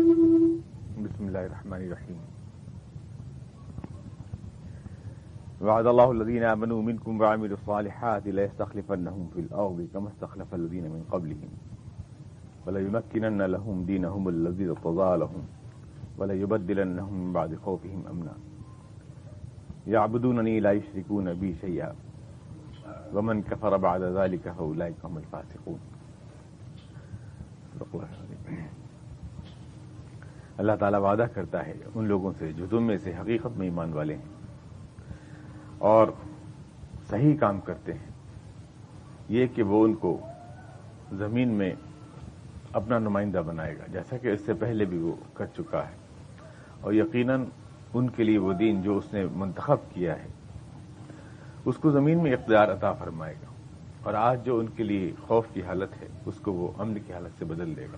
بسم الله الرحمن الرحيم وعد الله الذين آمنوا منكم وعملوا الصالحات لا يستخلفنهم في الأرض كما استخلف الذين من قبلهم۔ ولا يمكنن لهم دينهم الذي ارتضى لهم۔ ولا يبدلنهم من بعد خوفهم أمنا۔ يعبدونني لا يشركون بي شيئا۔ ومن كفر بعد ذلك فأولئك هم الفاسقون۔ صدق الله اللہ تعالیٰ وعدہ کرتا ہے ان لوگوں سے جو تم میں سے حقیقت میں ایمان والے ہیں۔ اور صحیح کام کرتے ہیں۔ یہ کہ وہ ان کو زمین میں اپنا نمائندہ بنائے گا، جیسا کہ اس سے پہلے بھی وہ کر چکا ہے۔ اور یقیناً ان کے لیے وہ دین جو اس نے منتخب کیا ہے، اس کو زمین میں اقتدار عطا فرمائے گا۔ اور آج جو ان کے لیے خوف کی حالت ہے، اس کو وہ امن کی حالت سے بدل دے گا۔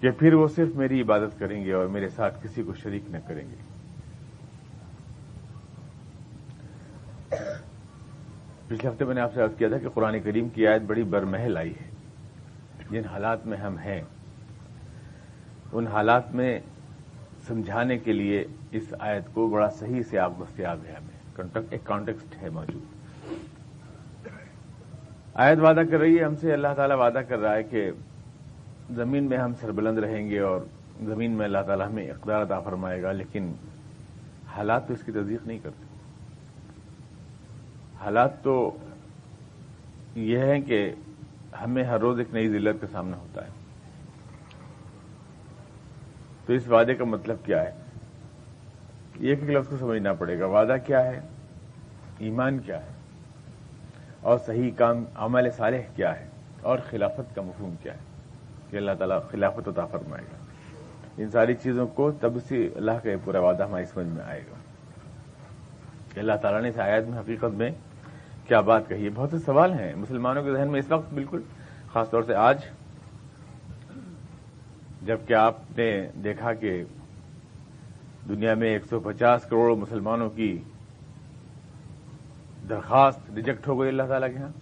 کہ پھر وہ صرف میری عبادت کریں گے اور میرے ساتھ کسی کو شریک نہ کریں گے۔ پچھلے ہفتے میں نے آپ سے عرض کیا تھا کہ قرآن کریم کی آیت بڑی برمحل آئی ہے۔ جن حالات میں ہم ہیں، ان حالات میں سمجھانے کے لیے اس آیت کو بڑا صحیح سے آپ دستیاب ہے ہمیں۔ ایک کانٹیکسٹ ہے موجود۔ آیت وعدہ کر رہی ہے، ہم سے اللہ تعالیٰ وعدہ کر رہا ہے کہ زمین میں ہم سربلند رہیں گے اور زمین میں اللہ تعالیٰ ہمیں اقدار عطا فرمائے گا، لیکن حالات تو اس کی تصدیق نہیں کرتے۔ حالات تو یہ ہیں کہ ہمیں ہر روز ایک نئی ذلت کا سامنا ہوتا ہے۔ تو اس وعدے کا مطلب کیا ہے؟ ایک ایک لفظ کو سمجھنا پڑے گا۔ وعدہ کیا ہے؟ ایمان کیا ہے؟ اور صحیح کام، عمل صالح کیا ہے؟ اور خلافت کا مفہوم کیا ہے؟ کہ اللہ تعالیٰ خلافت عطا فرمائے گا۔ ان ساری چیزوں کو تب سے اللہ کا پورا وعدہ ہماری سمجھ میں آئے گا۔ کہ اللہ تعالیٰ نے اس آیات میں حقیقت میں کیا بات کہی ہے؟ بہت سے سوال ہیں مسلمانوں کے ذہن میں اس وقت بالکل، خاص طور سے آج۔ جبکہ آپ نے دیکھا کہ دنیا میں ایک سو پچاس کروڑ مسلمانوں کی درخواست ریجیکٹ ہو گئی اللہ تعالیٰ کے ہاں۔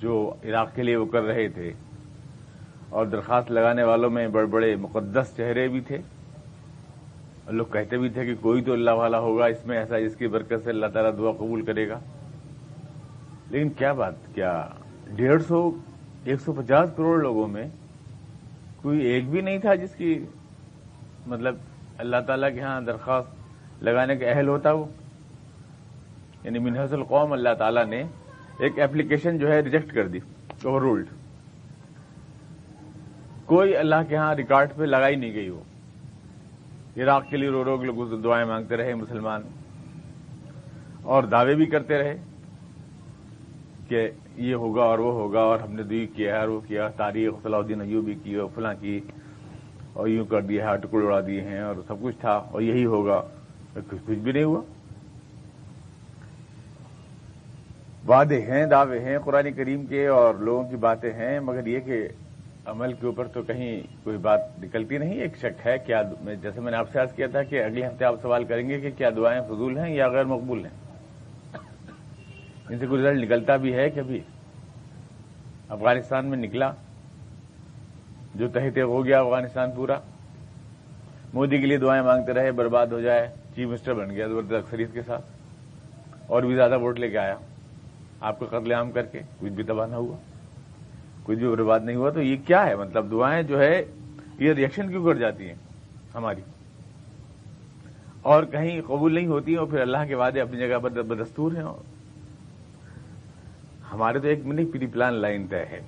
جو عراق کے لیے وہ کر رہے تھے۔ اور درخواست لگانے والوں میں بڑے بڑے مقدس چہرے بھی تھے۔ اور لوگ کہتے بھی تھے کہ کوئی تو اللہ والا ہوگا، اس میں ایسا جس کی برکت سے اللہ تعالیٰ دعا قبول کرے گا۔ لیکن کیا بات، کیا ڈیڑھ سو، ایک سو پچاس کروڑ لوگوں میں کوئی ایک بھی نہیں تھا جس کی مطلب اللہ تعالیٰ کے ہاں درخواست لگانے کا اہل ہوتا وہ یعنی منحص القوم اللہ تعالیٰ نے ایک ایپلیکیشن جو ہے ریجیکٹ کر دی اوور رولڈ کوئی اللہ کے ہاں ریکارڈ پہ لگائی نہیں گئی وہ عراق کے لیے رو رو لوگ دعائیں مانگتے رہے مسلمان۔ اور دعوے بھی کرتے رہے کہ یہ ہوگا اور وہ ہوگا اور ہم نے دی کیا اور وہ کیا تاریخ صلاح الدین ایوبی کی اور فلاں کی اور یوں کر دیا ہے ٹکڑے اڑا دیے ہیں اور سب کچھ تھا اور یہی ہوگا۔ کچھ کچھ بھی نہیں ہوا۔ وعدے ہیں، دعوے ہیں قرآن کریم کے اور لوگوں کی باتیں ہیں، مگر یہ کہ عمل کے اوپر تو کہیں کوئی بات نکلتی نہیں، ایک شک ہے، کیا جیسے میں نے آپ سے عرض کیا تھا کہ اگلے ہفتے آپ سوال کریں گے کہ کیا دعائیں فضول ہیں یا غیر مقبول ہیں؟ ان سے کوئی رزلٹ نکلتا بھی ہے کبھی افغانستان میں نکلا، جو تحت ہو گیا افغانستان پورا، مودی کے لیے دعائیں مانگتے رہے، برباد ہو جائے، چیف منسٹر بن گیا زبردست اکثریت کے ساتھ، اور بھی زیادہ ووٹ لے کے آیا، آپ کا قتل عام کر کے کچھ بھی تباہ نہ ہوا۔ کچھ بھی برباد نہیں ہوا تو یہ کیا ہے؟ مطلب دعائیں جو ہے، یہ ریئیکشن کیوں کر جاتی ہیں ہماری؟ اور کہیں قبول نہیں ہوتی اور پھر اللہ کے وعدے اپنی جگہ پر بدستور ہیں اور؟ ہمارے تو ایک منی پری پلان لائن طے ہے۔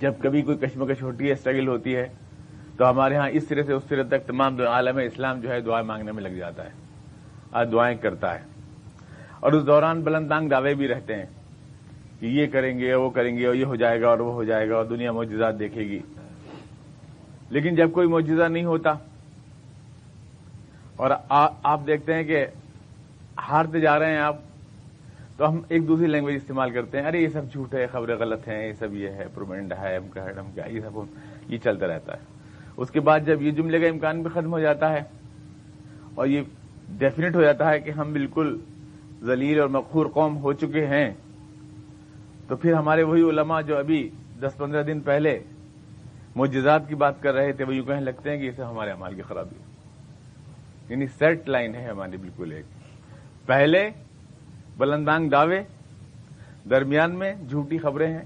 جب کبھی کوئی کشمکش ہوتی ہے اسٹرگل ہوتی ہے، تو ہمارے ہاں اس طرح سے اس طرح تک تمام عالم اسلام جو ہے دعائیں مانگنے میں لگ جاتا ہے آج دعائیں کرتا ہے۔ اور اس دوران بلندانگ دعوے بھی رہتے ہیں۔ کہ یہ کریں گے وہ کریں گے اور یہ ہو جائے گا اور وہ ہو جائے گا اور دنیا معجزات دیکھے گی۔ لیکن جب کوئی معجزہ نہیں ہوتا اور آپ دیکھتے ہیں کہ ہارتے جا رہے ہیں آپ، تو ہم ایک دوسری لینگویج استعمال کرتے ہیں۔ ارے، یہ سب جھوٹ ہے خبریں غلط ہیں، یہ سب یہ ہے پرومینڈ ہے، ہم کا ہم کیا یہ سب یہ چلتا رہتا ہے۔ اس کے بعد جب یہ جملے کا امکان بھی ختم ہو جاتا ہے اور یہ ڈیفینیٹ ہو جاتا ہے کہ ہم بالکل ذلیل اور مقہور قوم ہو چکے ہیں تو پھر ہمارے وہی علماء جو ابھی دس پندرہ دن پہلے معجزات کی بات کر رہے تھے، وہ یوں کہنے لگتے ہیں کہ اسے ہمارے امال کی خرابی یعنی سیٹ لائن ہے ہماری بالکل ایک۔ پہلے بلندانگ دعوے، درمیان میں جھوٹی خبریں ہیں،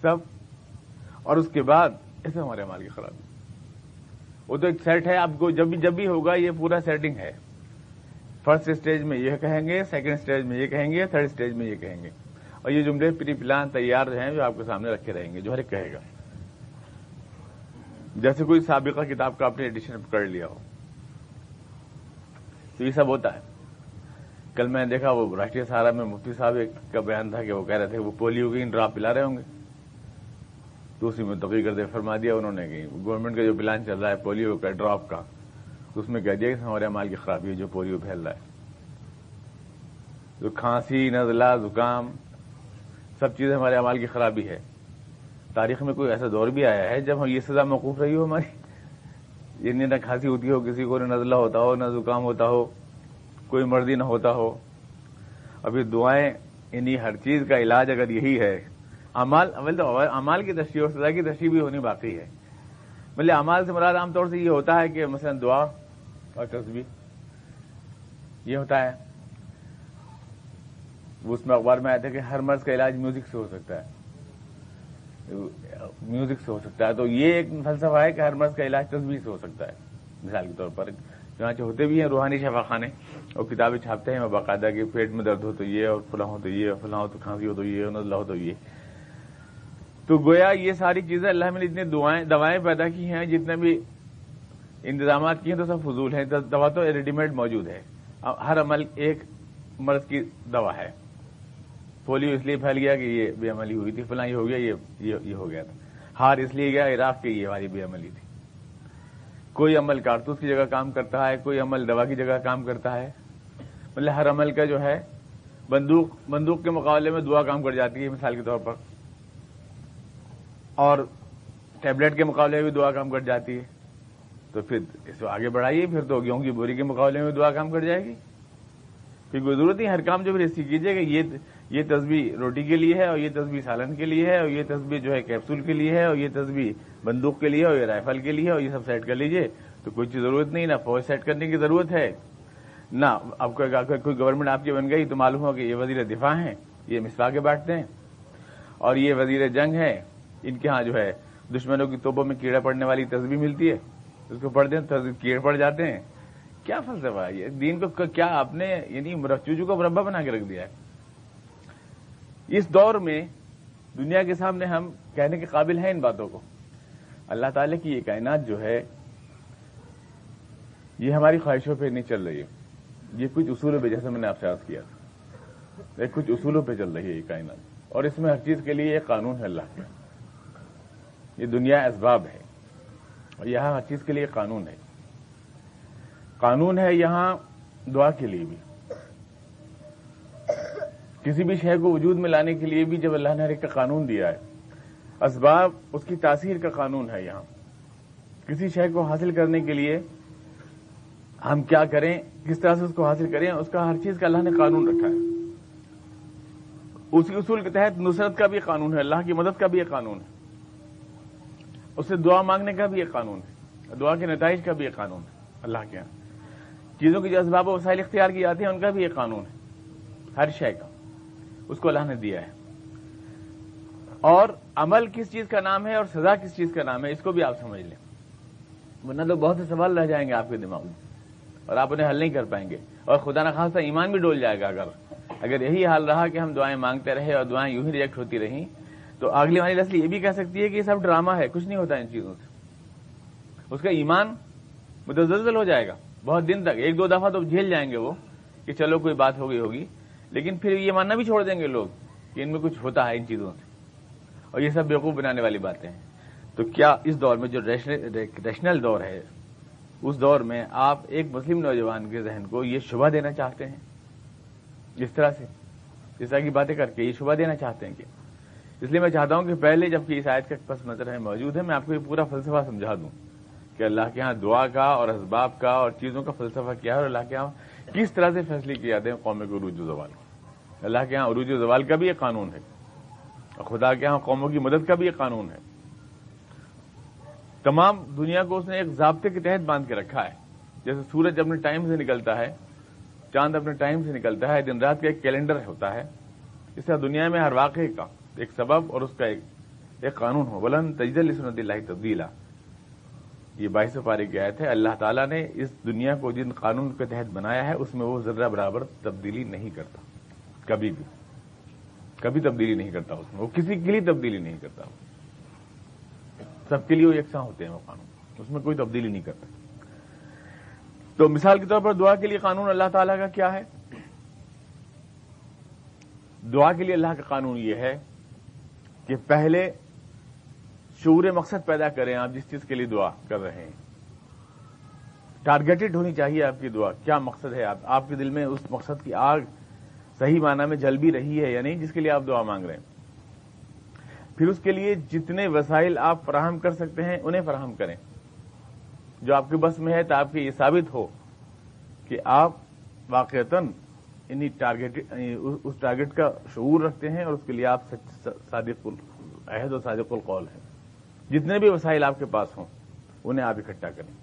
سب۔ اور اس کے بعد ایسے ہمارے امال کی خرابی۔ وہ تو ایک سیٹ ہے آپ کو جب بھی جب بھی ہوگا یہ پورا سیٹنگ ہے۔ فرسٹ اسٹیج میں یہ کہیں گے سیکنڈ اسٹیج میں یہ کہیں گے تھرڈ اسٹیج میں یہ کہیں گے۔ اور یہ جملے پری پلان تیار ہیں جو آپ کے سامنے رکھے رہیں گے، جو ہر ایک کہے گا۔ جیسے کوئی سابقہ کتاب کا اپنے ایڈیشن کر لیا ہو۔ تو یہ سب ہوتا ہے۔ کل میں نے دیکھا وہ راشٹریہ سہارا میں مفتی صاحب کا بیان تھا کہ وہ کہہ رہے تھے وہ پولیو کی ڈراپ پلا رہے ہوں گے۔ تو اسی میں تقریر کرتے فرما دیا انہوں نے کہ گورنمنٹ کا جو پلان چل رہا ہے پولیو کا، ڈراپ کا، اس میں کہہ دیا کہ ہمارے مال کی خرابی ہے جو پولیو پھیل رہا ہے۔ جو کھانسی، نزلہ، زکام سب چیزیں ہمارے امال کی خرابی ہے۔ تاریخ میں کوئی ایسا دور بھی آیا ہے جب ہم یہ سزا موقوف رہی ہو ہماری؟ یہ نہ کھانسی ہوتی ہو، کسی کو نہ نزلہ ہوتا ہو، نہ زکام ہوتا ہو، کوئی مرضی نہ ہوتا ہو۔ ابھی دعائیں یعنی ہر چیز کا علاج اگر یہی ہے امال اول تو امال کی تشریح اور سزا کی تشریح بھی ہونی باقی ہے۔ مطلب امال سے مراد عام طور سے یہ ہوتا ہے کہ مثلا دعا اور تصویر یہ ہوتا ہے۔ اس میں اخبار میں آیا تھا کہ ہر مرض کا علاج میوزک سے ہو سکتا ہے۔ میوزک سے ہو سکتا ہے۔ تو یہ ایک فلسفہ ہے کہ ہر مرض کا علاج تصویر سے ہو سکتا ہے۔ مثال کے طور پر چنانچہ ہوتے بھی ہیں، روحانی شفا خانے۔ اور کتابیں چھاپتے ہیں باقاعدہ کہ پیٹ میں درد ہو تو یہ اور فلاں ہو تو یہ فلاں ہو تو کھانسی ہو تو یہ نزلہ ہو تو یہ۔ تو گویا یہ ساری چیزیں اللہ میں اتنی دعائیں دوائیں پیدا کی ہیں، جتنے بھی انتظامات کیے ہیں تو سب فضول ہیں۔ دوا تو ریڈی میڈ موجود ہے۔ ہر عمل ایک مرض کی دوا ہے۔ پولیو اس لیے پھیل گیا کہ یہ بے عملی ہوئی تھی، فلاں یہ ہو گیا، یہ یہ ہو گیا تھا۔ ہار اس لیے گیا عراق کی یہ ہماری بے عملی تھی۔ کوئی عمل کارتوس کی جگہ کام کرتا ہے، کوئی عمل دوا کی جگہ کام کرتا ہے۔ مطلب ہر عمل کا جو ہے، بندوق بندوق کے مقابلے میں دعا کام کر جاتی ہے، مثال کے طور پر۔ اور ٹیبلٹ کے مقابلے میں بھی دعا کام کر جاتی ہے۔ تو پھر اس کو آگے بڑھائیے، پھر تو گیہوں کی بوری کے مقابلے میں دعا کام کر جائے گی۔ پھر کوئی ضرورت نہیں، ہر کام جو پھر ایسی کیجیے کہ یہ یہ تصویر روٹی کے لیے ہے اور یہ تصویر سالن کے لیے ہے اور یہ تصویر جو ہے کیپسول کے لیے ہے اور یہ تصویر بندوق کے لیے اور یہ رائفل کے لیے اور یہ سب سیٹ کر لیجیے تو کوئی چیز ضرورت نہیں، نہ فوج سیٹ کرنے کی ضرورت ہے، نہ اب کوئی گورنمنٹ آپ کی بن گئی تو معلوم ہو کہ یہ وزیر دفاع ہیں، یہ مسوا کے بیٹھتے ہیں اور یہ وزیر جنگ ہے ان کے ہاں جو ہے دشمنوں کی توپوں میں کیڑا پڑنے والی تصویر ملتی ہے، اس کو پڑھتے ہیں تو کیڑے پڑ جاتے ہیں۔ کیا فلسفہ ہے یہ؟ دین کو کیا آپ نے یعنی چوجو کو مربع بنا کے رکھ دیا ہے۔ اس دور میں دنیا کے سامنے ہم کہنے کے قابل ہیں ان باتوں کو۔ اللہ تعالی کی یہ کائنات جو ہے، یہ ہماری خواہشوں پہ نہیں چل رہی ہے۔ یہ کچھ اصولوں پہ، جیسے میں نے آپ سے عرض کیا تھا۔ کچھ اصولوں پہ چل رہی ہے یہ کائنات۔ اور اس میں ہر چیز کے لیے ایک قانون ہے اللہ کا۔ یہ دنیا اسباب ہے۔ اور یہاں ہر چیز کے لیے قانون ہے۔ قانون ہے یہاں دعا کے لیے بھی۔ کسی بھی شہر کو وجود میں لانے کے لیے بھی جب اللہ نے ہر ایک کا قانون دیا ہے، اسباب اس کی تاثیر کا قانون ہے یہاں۔ کسی شہر کو حاصل کرنے کے لیے ہم کیا کریں، کس طرح سے اس کو حاصل کریں، اس کا ہر چیز کا اللہ نے قانون رکھا ہے۔ اسی اصول کے تحت نصرت کا بھی قانون ہے، اللہ کی مدد کا بھی ایک قانون ہے۔ اسے دعا مانگنے کا بھی ایک قانون ہے، دعا کے نتائج کا بھی ایک قانون ہے، اللہ کے یہاں چیزوں کی جو اسباب و وسائل اختیار کی جاتی ہیں، ان کا بھی ایک قانون ہے، ہر شے کا۔ اس کو اللہ نے دیا ہے۔ اور عمل کس چیز کا نام ہے اور سزا کس چیز کا نام ہے، اس کو بھی آپ سمجھ لیں۔ ورنہ تو بہت سے سوال رہ جائیں گے آپ کے دماغ میں۔ اور آپ انہیں حل نہیں کر پائیں گے۔ اور خدا نخواستہ ایمان بھی ڈول جائے گا۔ اگر اگر یہی حال رہا کہ ہم دعائیں مانگتے رہے اور دعائیں یوں ہی ریجیکٹ ہوتی رہیں، تو اگلی والی نسل یہ بھی کہہ سکتی ہے کہ یہ سب ڈرامہ ہے، کچھ نہیں ہوتا ان چیزوں سے۔ اس کا ایمان متزلزل ہو جائے گا۔ بہت دن تک، ایک دو دفعہ تو جھیل جائیں گے وہ کہ چلو کوئی بات ہو گئی ہوگی۔ لیکن پھر یہ ماننا بھی چھوڑ دیں گے لوگ کہ ان میں کچھ ہوتا ہے ان چیزوں سے۔ اور یہ سب بیوقوف بنانے والی باتیں ہیں۔ تو کیا اس دور میں جو ریشنل دور ہے، اس دور میں آپ ایک مسلم نوجوان کے ذہن کو یہ شبہ دینا چاہتے ہیں؟ جس طرح سے۔ اس طرح کی باتیں کر کے یہ شبہ دینا چاہتے ہیں کہ۔ اس لیے میں چاہتا ہوں کہ پہلے جبکہ اس آیت کا پس منظر ہے موجود ہے، میں آپ کو یہ پورا فلسفہ سمجھا دوں کہ اللہ کے ہاں دعا کا اور اسباب کا اور چیزوں کا فلسفہ کیا ہے اور اللہ کے ہاں کس طرح سے فیصلے کیے جاتے ہیں قوموں کے عروج و زوال۔ اللہ کے یہاں عروج و زوال کا بھی ایک قانون ہے۔ اور خدا کے یہاں قوموں کی مدد کا بھی ایک قانون ہے۔ تمام دنیا کو اس نے ایک ضابطے کے تحت باندھ کے رکھا ہے۔ جیسے سورج اپنے ٹائم سے نکلتا ہے، چاند اپنے ٹائم سے نکلتا ہے، دن رات کا ایک کیلنڈر ہوتا ہے۔ اس طرح دنیا میں ہر واقعے کا ایک سبب اور اس کا ایک ایک قانون ہو۔ بلند تجد سنت اللہ تبدیلا۔ یہ باعث پاری کی آیت ہے اللہ تعالیٰ نے اس دنیا کو جن قانون کے تحت بنایا ہے، اس میں وہ ذرہ برابر تبدیلی نہیں کرتا۔ کبھی بھی۔ کبھی تبدیلی نہیں کرتا اس میں۔ وہ کسی کے لیے تبدیلی نہیں کرتا۔ سب کے لیے وہ یکساں ہوتے ہیں وہ قانون۔ اس میں کوئی تبدیلی نہیں کرتا۔ تو مثال کے طور پر دعا کے لیے قانون اللہ تعالیٰ کا کیا ہے؟ دعا کے لیے اللہ کا قانون یہ ہے کہ پہلے شعور مقصد پیدا کریں آپ جس چیز کے لیے دعا کر رہے ہیں۔ ٹارگیٹڈ ہونی چاہیے آپ کی دعا۔ کیا مقصد ہے آپ؟ کے دل میں اس مقصد کی آگ صحیح معنی میں جل بھی رہی ہے یا نہیں؟ جس کے لیے آپ دعا مانگ رہے ہیں۔ پھر اس کے لیے جتنے وسائل آپ فراہم کر سکتے ہیں، انہیں فراہم کریں۔ جو آپ کے بس میں ہے تو آپ کے یہ ثابت ہو کہ آپ واقعتاً ٹارگیٹ اس ٹارگیٹ کا شعور رکھتے ہیں اور اس کے لیے آپ صادق عہد و صادق القول ہیں۔ جتنے بھی وسائل آپ کے پاس ہوں، انہیں آپ اکٹھا کریں۔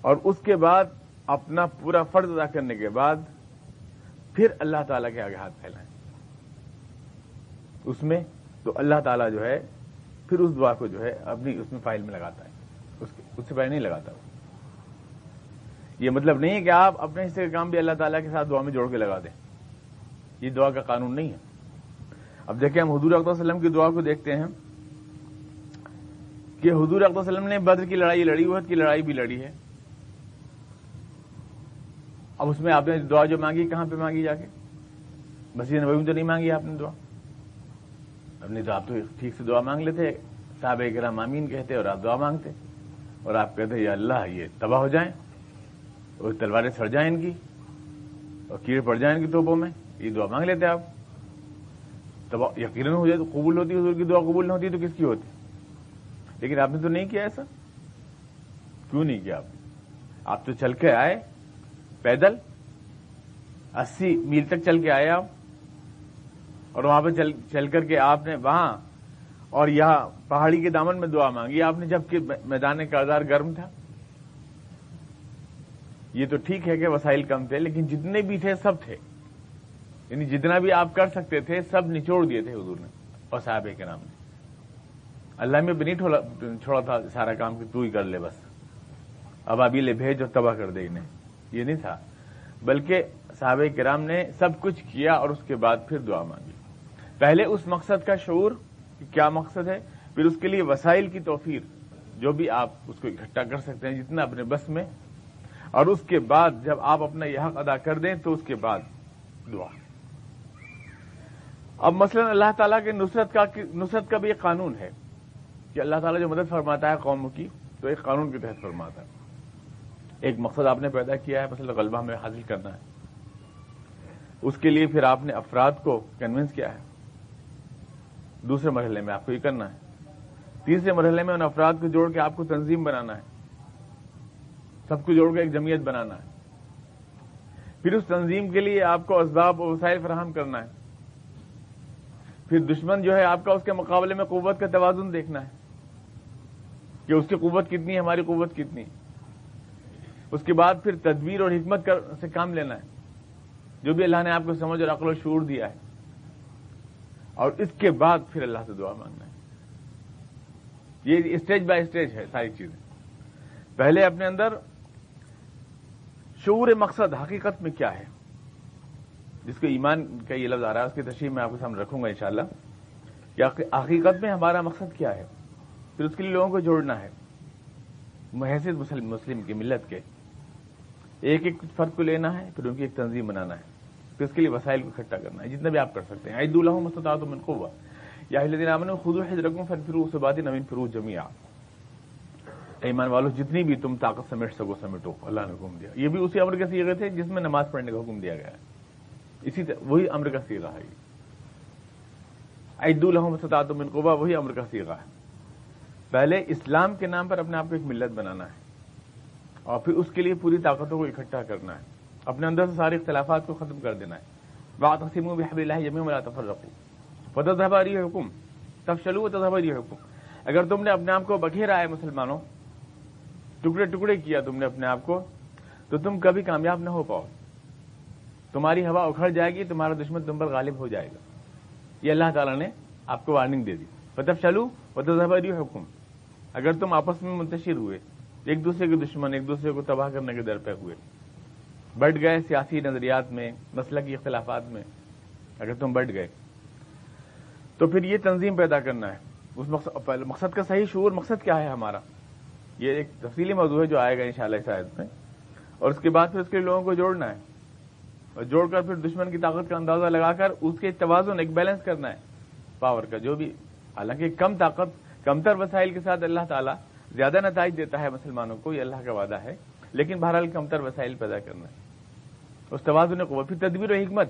اور اس کے بعد اپنا پورا فرض ادا کرنے کے بعد پھر اللہ تعالی کے آگے ہاتھ پھیلائیں۔ اس میں تو اللہ تعالیٰ جو ہے، پھر اس دعا کو جو ہے اپنی اس میں فائل میں لگاتا ہے۔ اس سے پہلے نہیں لگاتا یہ مطلب نہیں ہے کہ آپ اپنے حصے کا کام بھی اللہ تعالیٰ کے ساتھ دعا میں جوڑ کے لگا دیں۔ یہ دعا کا قانون نہیں ہے۔ اب دیکھیں ہم حضور اقدام وسلم کی دعا کو دیکھتے ہیں۔ کہ حضور اقدام وسلم نے بدر کی لڑائی لڑی عہد کی لڑائی بھی لڑی ہے۔ اب اس میں آپ نے دعا جو مانگی، کہاں پہ مانگی جا کے؟ بس یہ نبی تو نہیں مانگی آپ نے دعا۔ اب تو آپ تو ٹھیک سے دعا مانگ لیتے صاحب کرام امین کہتے اور آپ دعا مانگتے۔ اور آپ کہتے، یا اللہ، یہ تباہ ہو جائیں۔ اور تلواریں سڑ جائیں ان کی۔ اور کیڑے پڑ جائیں ان کی توپوں میں۔ یہ دعا مانگ لیتے آپ۔ تباہ یقیناً ہو جائے تو قبول ہوتی، حضور کی دعا قبول نہ ہوتی تو کس کی ہوتی؟ لیکن آپ نے تو نہیں کیا ایسا؟ کیوں نہیں کیا آپ نے؟ آپ تو چل کے آئے، پیدل، اسی میل تک چل کے آئے آپ۔ اور وہاں پہ چل کر کے آپ نے وہاں، اور یہاں پہاڑی کے دامن میں دعا مانگی۔ آپ نے جبکہ میدان کردار گرم تھا۔ یہ تو ٹھیک ہے کہ وسائل کم تھے، لیکن جتنے بھی تھے سب تھے۔ یعنی جتنا بھی آپ کر سکتے تھے، سب نچوڑ دیے تھے حضور نے اور صاحب کے نام نے۔ اللہ میں بھی نہیں چھوڑا تھا سارا کام کہ تو ہی کر لے بس۔ اب ابھی لے بھیج اور تباہ کر دے انہیں۔ یہ نہیں تھا۔ بلکہ صحاب کرام نے سب کچھ کیا اور اس کے بعد پھر دعا مانگی۔ پہلے اس مقصد کا شعور کیا مقصد ہے، پھر اس کے لیے وسائل کی توفیر، جو بھی آپ اس کو اکٹھا کر سکتے ہیں جتنا اپنے بس میں۔ اور اس کے بعد جب آپ اپنا یہ حق ادا کر دیں تو اس کے بعد دعا۔ اب مثلا اللہ تعالیٰ کے نصرت کا نصرت کا بھی ایک قانون ہے۔ کہ اللہ تعالیٰ جو مدد فرماتا ہے قوم کی، تو ایک قانون کے تحت فرماتا ہے۔ ایک مقصد آپ نے پیدا کیا ہے، مثلا غلبہ میں حاصل کرنا ہے۔ اس کے لیے پھر آپ نے افراد کو کنوینس کیا ہے۔ دوسرے مرحلے میں آپ کو یہ کرنا ہے۔ تیسرے مرحلے میں ان افراد کو جوڑ کے آپ کو تنظیم بنانا ہے۔ سب کو جوڑ کے ایک جمعیت بنانا ہے۔ پھر اس تنظیم کے لیے آپ کو اسباب و وسائل فراہم کرنا ہے۔ پھر دشمن جو ہے، آپ کا اس کے مقابلے میں قوت کا توازن دیکھنا ہے۔ کہ اس کی قوت کتنی ہے، ہماری قوت کتنی اس کے بعد پھر تدبیر اور حکمت سے کام لینا ہے۔ جو بھی اللہ نے آپ کو سمجھ اور عقل و شعور دیا ہے۔ اور اس کے بعد پھر اللہ سے دعا مانگنا ہے۔ یہ اسٹیج بائی اسٹیج ہے ساری چیزیں۔ پہلے اپنے اندر شعور مقصد حقیقت میں کیا ہے؟ جس کو ایمان کا یہ لفظ آ رہا ہے، اس کی تشریح میں آپ کے سامنے رکھوں گا انشاءاللہ۔ کہ حقیقت میں ہمارا مقصد کیا ہے؟ پھر اس کے لیے لوگوں کو جوڑنا ہے۔ محیثیت مسلم مسلم کی ملت کے۔ ایک ایک فرد کو لینا ہے، پھر ان کی ایک تنظیم بنانا ہے۔ پھر اس کے لیے وسائل کو اکٹھا کرنا ہے۔ جتنا بھی آپ کر سکتے ہیں۔ عید اللہ مستطاط من قوہ یا دن امن خود حجرکم فن فرو سے بات نوین فرو جمیا ایمان والو، جتنی بھی تم طاقت سمیٹ سکو، سمیٹو۔ اللہ نے حکم دیا۔ یہ بھی اسی امر کا سیغے تھے جس میں نماز پڑھنے کا حکم دیا گیا ہے۔ اسی طرح وہی امر کا سیغہ ہے۔ عید اللہ مستطاط من قوہ وہی امر کا سیغہ ہے۔ پہلے اسلام کے نام پر اپنے آپ کو ایک ملت بنانا ہے اور پھر اس کے لیے پوری طاقتوں کو اکٹھا کرنا ہے، اپنے اندر سے سارے اختلافات کو ختم کر دینا ہے۔ بات حسیم و بحب اللہ یمی ملا تفر رکھو فدر حکم تب چلو تذہبری حکم اگر تم نے اپنے آپ کو بکھیرا ہے مسلمانوں، ٹکڑے ٹکڑے کیا تم نے اپنے آپ کو، تو تم کبھی کامیاب نہ ہو پاؤ۔ تمہاری ہوا اکھڑ جائے گی، تمہارا دشمن تم پر غالب ہو جائے گا۔ یہ اللہ تعالیٰ نے آپ کو وارننگ دے دی۔ پتب چلو پتہ حکم اگر تم آپس میں منتشر ہوئے، ایک دوسرے کے دشمن، ایک دوسرے کو تباہ کرنے کے در پہ ہوئے بٹ گئے سیاسی نظریات میں مسلکی اختلافات میں، اگر تم بٹ گئے، تو پھر یہ تنظیم پیدا کرنا ہے۔ اس مقصد کا صحیح شعور، مقصد کیا ہے ہمارا؟ یہ ایک تفصیلی موضوع ہے جو آئے گا ان شاء اللہ شاید میں۔ اور اس کے بعد پھر اس کے لوگوں کو جوڑنا ہے۔ اور جوڑ کر پھر دشمن کی طاقت کا اندازہ لگا کر اس کے توازن، ایک بیلنس کرنا ہے۔ پاور کا جو بھی، حالانکہ کم طاقت کمتر وسائل کے ساتھ اللہ تعالیٰ زیادہ نتائج دیتا ہے مسلمانوں کو، یہ اللہ کا وعدہ ہے، لیکن بہرحال کمتر وسائل پیدا کرنا ہے۔ اس توازن کو پھر تدبیر و حکمت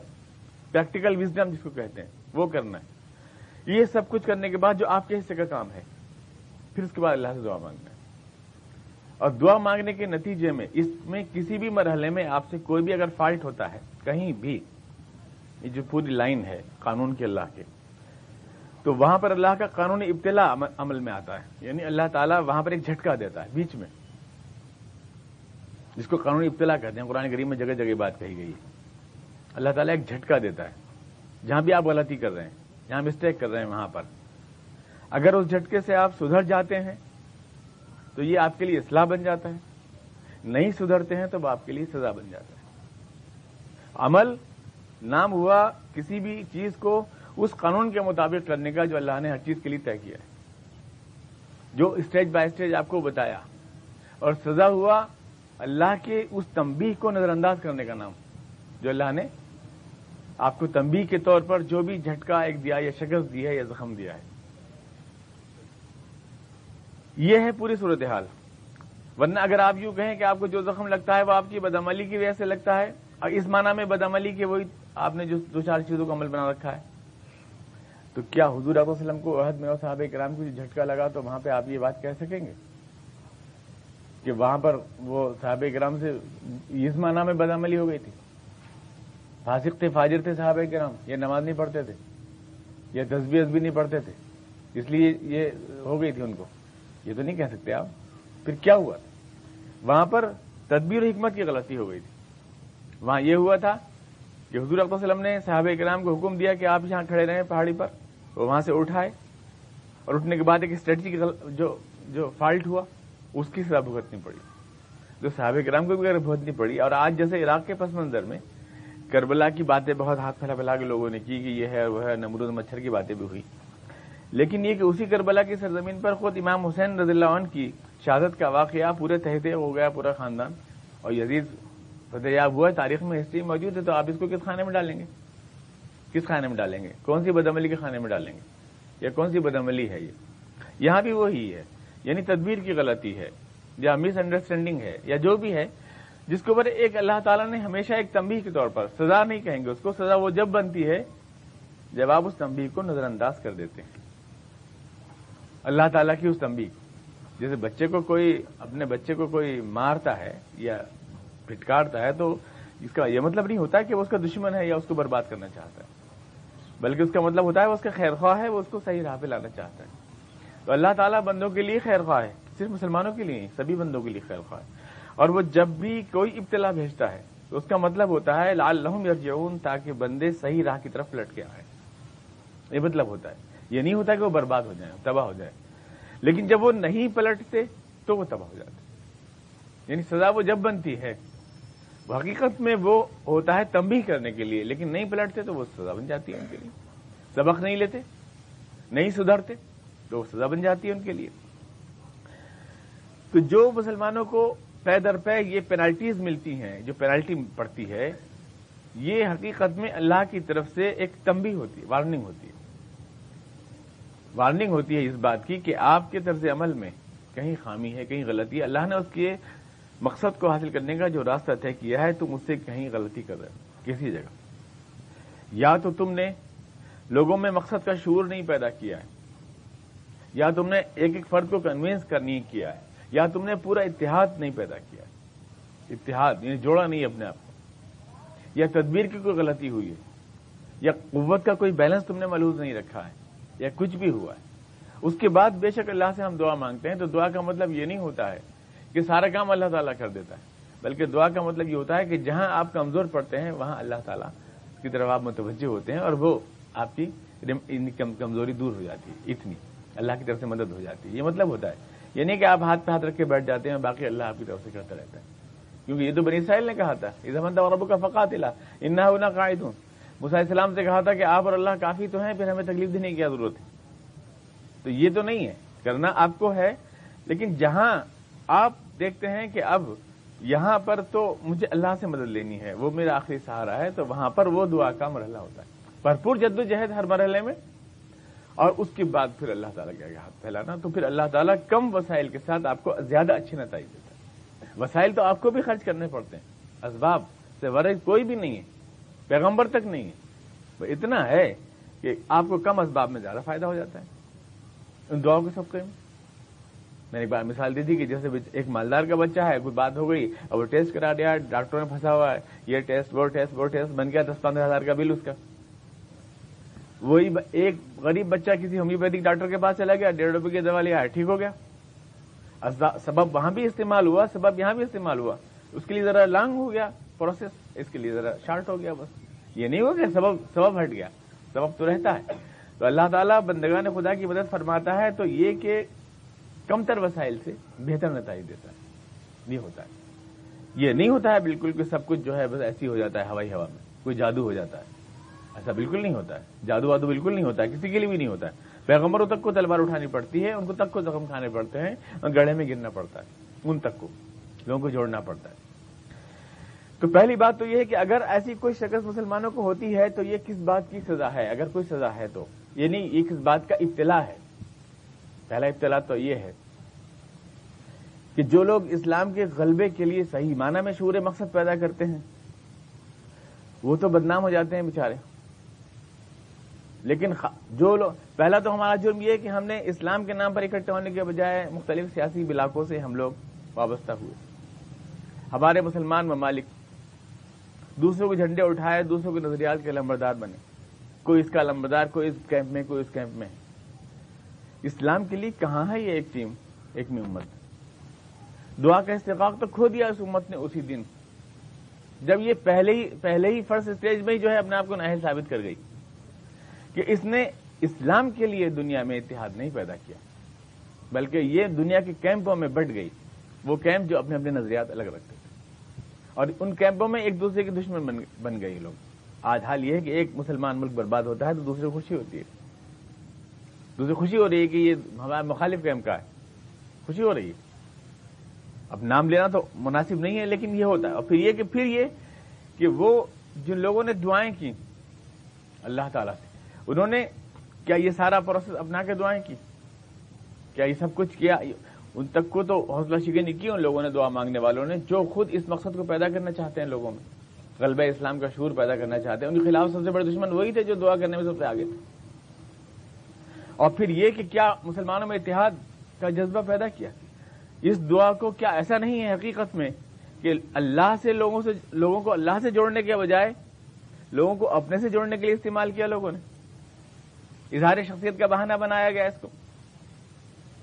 پریکٹیکل وزڈم جس کو کہتے ہیں، وہ کرنا ہے۔ یہ سب کچھ کرنے کے بعد جو آپ کے حصے کا کام ہے، پھر اس کے بعد اللہ سے دعا مانگنا ہے۔ اور دعا مانگنے کے نتیجے میں، اس میں کسی بھی مرحلے میں آپ سے کوئی بھی اگر فالٹ ہوتا ہے، کہیں بھی، یہ جو پوری لائن ہے، قانون کے اللہ کے تو وہاں پر اللہ کا قانونی ابتلا عمل میں آتا ہے۔ یعنی اللہ تعالیٰ وہاں پر ایک جھٹکا دیتا ہے بیچ میں۔ جس کو قانونی ابتلا کہتے ہیں، قرآن کریم میں جگہ جگہ بات کہی گئی ہے۔ اللہ تعالیٰ ایک جھٹکا دیتا ہے۔ جہاں بھی آپ غلطی کر رہے ہیں، جہاں مسٹیک کر رہے ہیں وہاں پر۔ اگر اس جھٹکے سے آپ سدھر جاتے ہیں، تو یہ آپ کے لیے اصلاح بن جاتا ہے۔ نہیں سدھرتے ہیں، تو وہ آپ کے لیے سزا بن جاتا ہے۔ عمل، نام ہوا کسی بھی چیز کو اس قانون کے مطابق کرنے کا جو اللہ نے ہر چیز کے لیے طے کیا ہے۔ جو اسٹیج بائی اسٹیج آپ کو بتایا۔ اور سزا ہوا اللہ کے اس تنبیہ کو نظر انداز کرنے کا نام، جو اللہ نے آپ کو تنبیہ کے طور پر جو بھی جھٹکا ایک دیا یا شکست دی ہے یا زخم دیا ہے۔ یہ ہے پوری صورتحال۔ ورنہ اگر آپ یوں کہیں کہ آپ کو جو زخم لگتا ہے وہ آپ کی بدعملی کی وجہ سے لگتا ہے، اور اس معنی میں بدعملی کے وہی آپ نے جو دو چار چیزوں کا عمل بنا رکھا ہے۔ تو کیا حضور علیہ وسلم کو عہد میں اور صحابہ کرام کو جھٹکا لگا تو وہاں پہ آپ یہ بات کہہ سکیں گے؟ کہ وہاں پر وہ صحابہ کرام سے اس معنی میں بدعملی ہو گئی تھی۔ فاسق تھے، فاجر تھے صحابہ کرام، یہ نماز نہیں پڑھتے تھے، یہ تصویر بھی نہیں پڑھتے تھے، اس لیے یہ ہو گئی تھی ان کو۔ یہ تو نہیں کہہ سکتے آپ۔ پھر کیا ہوا؟ وہاں پر تدبیر و حکمت کی غلطی ہو گئی تھی۔ وہاں یہ ہوا تھا کہ حضور اقبال وسلم نے صحابہ کرام کو حکم دیا کہ آپ یہاں کھڑے رہیں پہاڑی پر۔ وہ وہاں سے اٹھائے اور اٹھنے کے بعد ایک اسٹریٹجی جو جو فالٹ ہوا، اس کی سزا بھگتنی پڑی۔ جو صحابہ کرام کو بھی اگر بھگتنی پڑی اور آج جیسے عراق کے پس منظر میں کربلا کی باتیں بہت ہاتھ پھیلا پھیلا کے لوگوں نے کی کہ یہ ہے، وہ ہے، نمرود مچھر کی باتیں بھی ہوئی۔ لیکن یہ کہ اسی کربلا کی سرزمین پر خود امام حسین رضی اللہ عنہ کی شہادت کا واقعہ پورے تحتے ہو گیا، پورا خاندان اور یزید فتح یاب ہوا تاریخ میں ہسٹری موجود ہے، تو آپ اس کو کس کھانے میں ڈالیں گے؟ کس کھانے میں ڈالیں گے؟ کون سی بدعملی کے کھانے میں ڈالیں گے؟ یا کون سی بدعملی ہے یہ؟ یہاں بھی وہی ہے یعنی تدبیر کی غلطی ہے، یا مس انڈرسٹینڈنگ ہے، یا جو بھی ہے، جس کے اوپر ایک اللہ تعالیٰ نے ہمیشہ ایک تمبی کے طور پر سزا نہیں کہیں گے، اس کو سزا وہ جب بنتی ہے، جب آپ اس تمبی کو نظر انداز کر دیتے ہیں۔ اللہ تعالیٰ کی اس تمبی جیسے بچے کو کوئی، اپنے بچے کو کوئی مارتا ہے یا پھٹکارتا ہے، تو اس کا یہ مطلب نہیں ہوتا کہ وہ اس کا دشمن ہے یا اس کو برباد کرنا چاہتا ہے۔ بلکہ اس کا مطلب ہوتا ہے وہ اس کا خیر خواہ ہے، وہ اس کو صحیح راہ پہ لانا چاہتا ہے۔ تو اللہ تعالیٰ بندوں کے لیے خیر خواہ ہے، صرف مسلمانوں کے لیے سبھی بندوں کے لیے خیر خواہ ہے۔ اور وہ جب بھی کوئی ابتلا بھیجتا ہے، تو اس کا مطلب ہوتا ہے لال لحم یرجعون، تاکہ بندے صحیح راہ کی طرف لٹ کے آئے یہ مطلب ہوتا ہے۔ یہ نہیں ہوتا کہ وہ برباد ہو جائیں، تباہ ہو جائے لیکن جب وہ نہیں پلٹتے، تو وہ تباہ ہو جاتے یعنی سزا وہ جب بنتی ہے حقیقت میں وہ ہوتا ہے تمبی کرنے کے لیے، لیکن نہیں پلٹتے تو وہ سزا بن جاتی ہے ان کے لیے۔ سبق نہیں لیتے، نہیں سدھرتے تو وہ سزا بن جاتی ہے ان کے لیے۔ تو جو مسلمانوں کو پے در پے یہ پینالٹیز ملتی ہیں، جو پینالٹی پڑتی ہے، یہ حقیقت میں اللہ کی طرف سے ایک تمبی ہوتی ہے وارننگ ہوتی ہے۔ وارننگ ہوتی ہے اس بات کی کہ آپ کے طرز عمل میں کہیں خامی ہے، کہیں غلطی ہے، اللہ نے اس کے مقصد کو حاصل کرنے کا جو راستہ طے کیا ہے، تم اس سے کہیں غلطی کر رہے کسی جگہ؟ یا تو تم نے لوگوں میں مقصد کا شعور نہیں پیدا کیا ہے، یا تم نے ایک ایک فرد کو کنوینس کرنی کیا ہے، یا تم نے پورا اتحاد نہیں پیدا کیا اتحاد یعنی جوڑا نہیں اپنے آپ کو۔ یا تدبیر کی کوئی غلطی ہوئی ہے، یا قوت کا کوئی بیلنس تم نے ملوز نہیں رکھا ہے، یا کچھ بھی ہوا ہے۔ اس کے بعد بے شک اللہ سے ہم دعا مانگتے ہیں، تو دعا کا مطلب یہ نہیں ہوتا ہے کہ سارا کام اللہ تعالیٰ کر دیتا ہے۔ بلکہ دعا کا مطلب یہ ہوتا ہے کہ جہاں آپ کمزور پڑتے ہیں، وہاں اللہ تعالیٰ کی طرف آپ متوجہ ہوتے ہیں اور وہ آپ کی کمزوری دور ہو جاتی ہے، اتنی۔ اللہ کی طرف سے مدد ہو جاتی ہے۔ یہ مطلب ہوتا ہے۔ یہ نہیں کہ آپ ہاتھ پہ ہاتھ رکھ کے بیٹھ جاتے ہیں باقی اللہ آپ کی طرف سے کرتا رہتا ہے۔ کیونکہ یہ تو بنی اسرائیل نے کہا تھا۔ اس زمن ربو کا فقات علا انا ہونا قائد ہوں مسا السلام سے کہا تھا کہ آپ اور اللہ کافی تو ہیں، پھر ہمیں تکلیف دینے کی کیا ضرورت ہے؟ تو یہ تو نہیں ہے۔ کرنا آپ کو ہے، لیکن جہاں آپ دیکھتے ہیں کہ اب یہاں پر تو مجھے اللہ سے مدد لینی ہے، وہ میرا آخری سہارا ہے، تو وہاں پر وہ دعا کا مرحلہ ہوتا ہے۔ بھرپور جد و جہد ہر مرحلے میں۔ اور اس کے بعد پھر اللہ تعالیٰ کیا ہاتھ پھیلانا، تو پھر اللہ تعالیٰ کم وسائل کے ساتھ آپ کو زیادہ اچھی نتائج دیتا ہے۔ وسائل تو آپ کو بھی خرچ کرنے پڑتے ہیں۔ اسباب سے ورز کوئی بھی نہیں ہے، پیغمبر تک نہیں ہے۔ اتنا ہے کہ آپ کو کم اسباب میں زیادہ فائدہ ہو جاتا ہے۔ ان دعاؤں کے سب میں۔ میں نے ایک بار مثال دی تھی کہ جیسے ایک مالدار کا بچہ ہے، کوئی بات ہو گئی اور وہ ٹیسٹ کرا دیا ڈاکٹروں نے پھنسا ہوا ہے، یہ ٹیسٹ، وہ ٹیسٹ وہ ٹیسٹ، بن گیا دس پندرہ ہزار کا بل اس کا۔ وہی ایک غریب بچہ کسی ہومیوپیتھک ڈاکٹر کے پاس چلا گیا، ڈیڑھ روپے کی دوا لیا ہے ہاں، ٹھیک ہو گیا۔ سبب وہاں بھی استعمال ہوا، سبب یہاں بھی استعمال ہوا۔ اس کے لیے ذرا لانگ ہو گیا، پروسیس، اس کے لیے ذرا شارٹ ہو گیا بس۔ یہ نہیں ہو گیا سبب سبب ہٹ گیا، سبب تو رہتا ہے۔ تو اللہ تعالیٰ بندگان خدا کی مدد فرماتا ہے، تو یہ کہ کم تر وسائل سے بہتر نتائج دیتا ہے۔ یہ ہوتا ہے۔ یہ نہیں ہوتا ہے بالکل کہ سب کچھ جو ہے بس ایسی ہو جاتا ہے، ہوائی ہوا میں کوئی جادو ہو جاتا ہے۔ ایسا بالکل نہیں ہوتا ہے۔ جادو وادو بالکل نہیں ہوتا ہے، کسی کے لیے بھی نہیں ہوتا ہے۔ پیغمبروں تک کو تلوار اٹھانی پڑتی ہے، ان کو تک کو زخم کھانے پڑتے ہیں، اور گڑھے میں گرنا پڑتا ہے۔ ان تک کو، لوگوں کو جوڑنا پڑتا ہے۔ تو پہلی بات تو یہ ہے کہ اگر ایسی کوئی شکست مسلمانوں کو ہوتی ہے تو یہ کس بات کی سزا ہے؟ اگر کوئی سزا ہے تو یعنی یہ کس بات کا ابتلا ہے۔ پہلا ابتلا تو یہ ہے کہ جو لوگ اسلام کے غلبے کے لیے صحیح معنی میں شور مقصد پیدا کرتے ہیں، وہ تو بدنام ہو جاتے ہیں بےچارے لیکن جو لوگ پہلا تو ہمارا جرم یہ ہے کہ ہم نے اسلام کے نام پر اکٹھے ہونے کے بجائے مختلف سیاسی علاقوں سے ہم لوگ وابستہ ہوئے۔ ہمارے مسلمان ممالک دوسروں کے جھنڈے اٹھائے، دوسروں کے نظریات کے لمبردار بنے۔ کوئی اس کا لمبردار، کوئی اس کیمپ میں، کوئی اس کیمپ میں۔ اسلام کے لیے کہاں ہے یہ ایک ٹیم، ایک میں امت؟ دعا کا استفاق تو کھو دیا اس امت نے اسی دن۔ جب یہ پہلے ہی پہلے ہی فرسٹ اسٹیج میں ہی جو ہے اپنے آپ کو نااہل ثابت کر گئی کہ اس نے اسلام کے لیے دنیا میں اتحاد نہیں پیدا کیا، بلکہ یہ دنیا کے کیمپوں میں بٹ گئی۔ وہ کیمپ جو اپنے اپنے نظریات الگ رکھتے تھے۔ اور ان کیمپوں میں ایک دوسرے کے دشمن بن گئے لوگ۔ آج حال یہ ہے کہ ایک مسلمان ملک برباد ہوتا ہے تو دوسرے خوشی ہوتی ہے۔ دوسری خوشی ہو رہی ہے کہ یہ ہمارا مخالف کیمپ کا ہے۔ خوشی ہو رہی ہے۔ اب نام لینا تو مناسب نہیں ہے، لیکن یہ ہوتا ہے۔ اور پھر یہ کہ پھر یہ کہ وہ جن لوگوں نے دعائیں کی، اللہ تعالی سے، انہوں نے کیا یہ سارا پروسیس اپنا کے دعائیں کی؟ کیا یہ سب کچھ کیا؟ ان تک کو تو حوصلہ شکنی کی ان لوگوں نے دعا مانگنے والوں نے، جو خود اس مقصد کو پیدا کرنا چاہتے ہیں لوگوں میں۔ غلبہ اسلام کا شور پیدا کرنا چاہتے ہیں۔ ان کے خلاف سب سے بڑے دشمن وہی تھے جو دعا کرنے میں سب سے آگے تھے۔ اور پھر یہ کہ کیا مسلمانوں میں اتحاد کا جذبہ پیدا کیا؟ اس دعا کو کیا ایسا نہیں ہے حقیقت میں کہ اللہ سے لوگوں سے لوگوں کو اللہ سے جوڑنے کے بجائے لوگوں کو اپنے سے جوڑنے کے لیے استعمال کیا لوگوں نے؟ اظہار شخصیت کا بہانہ بنایا گیا اس کو۔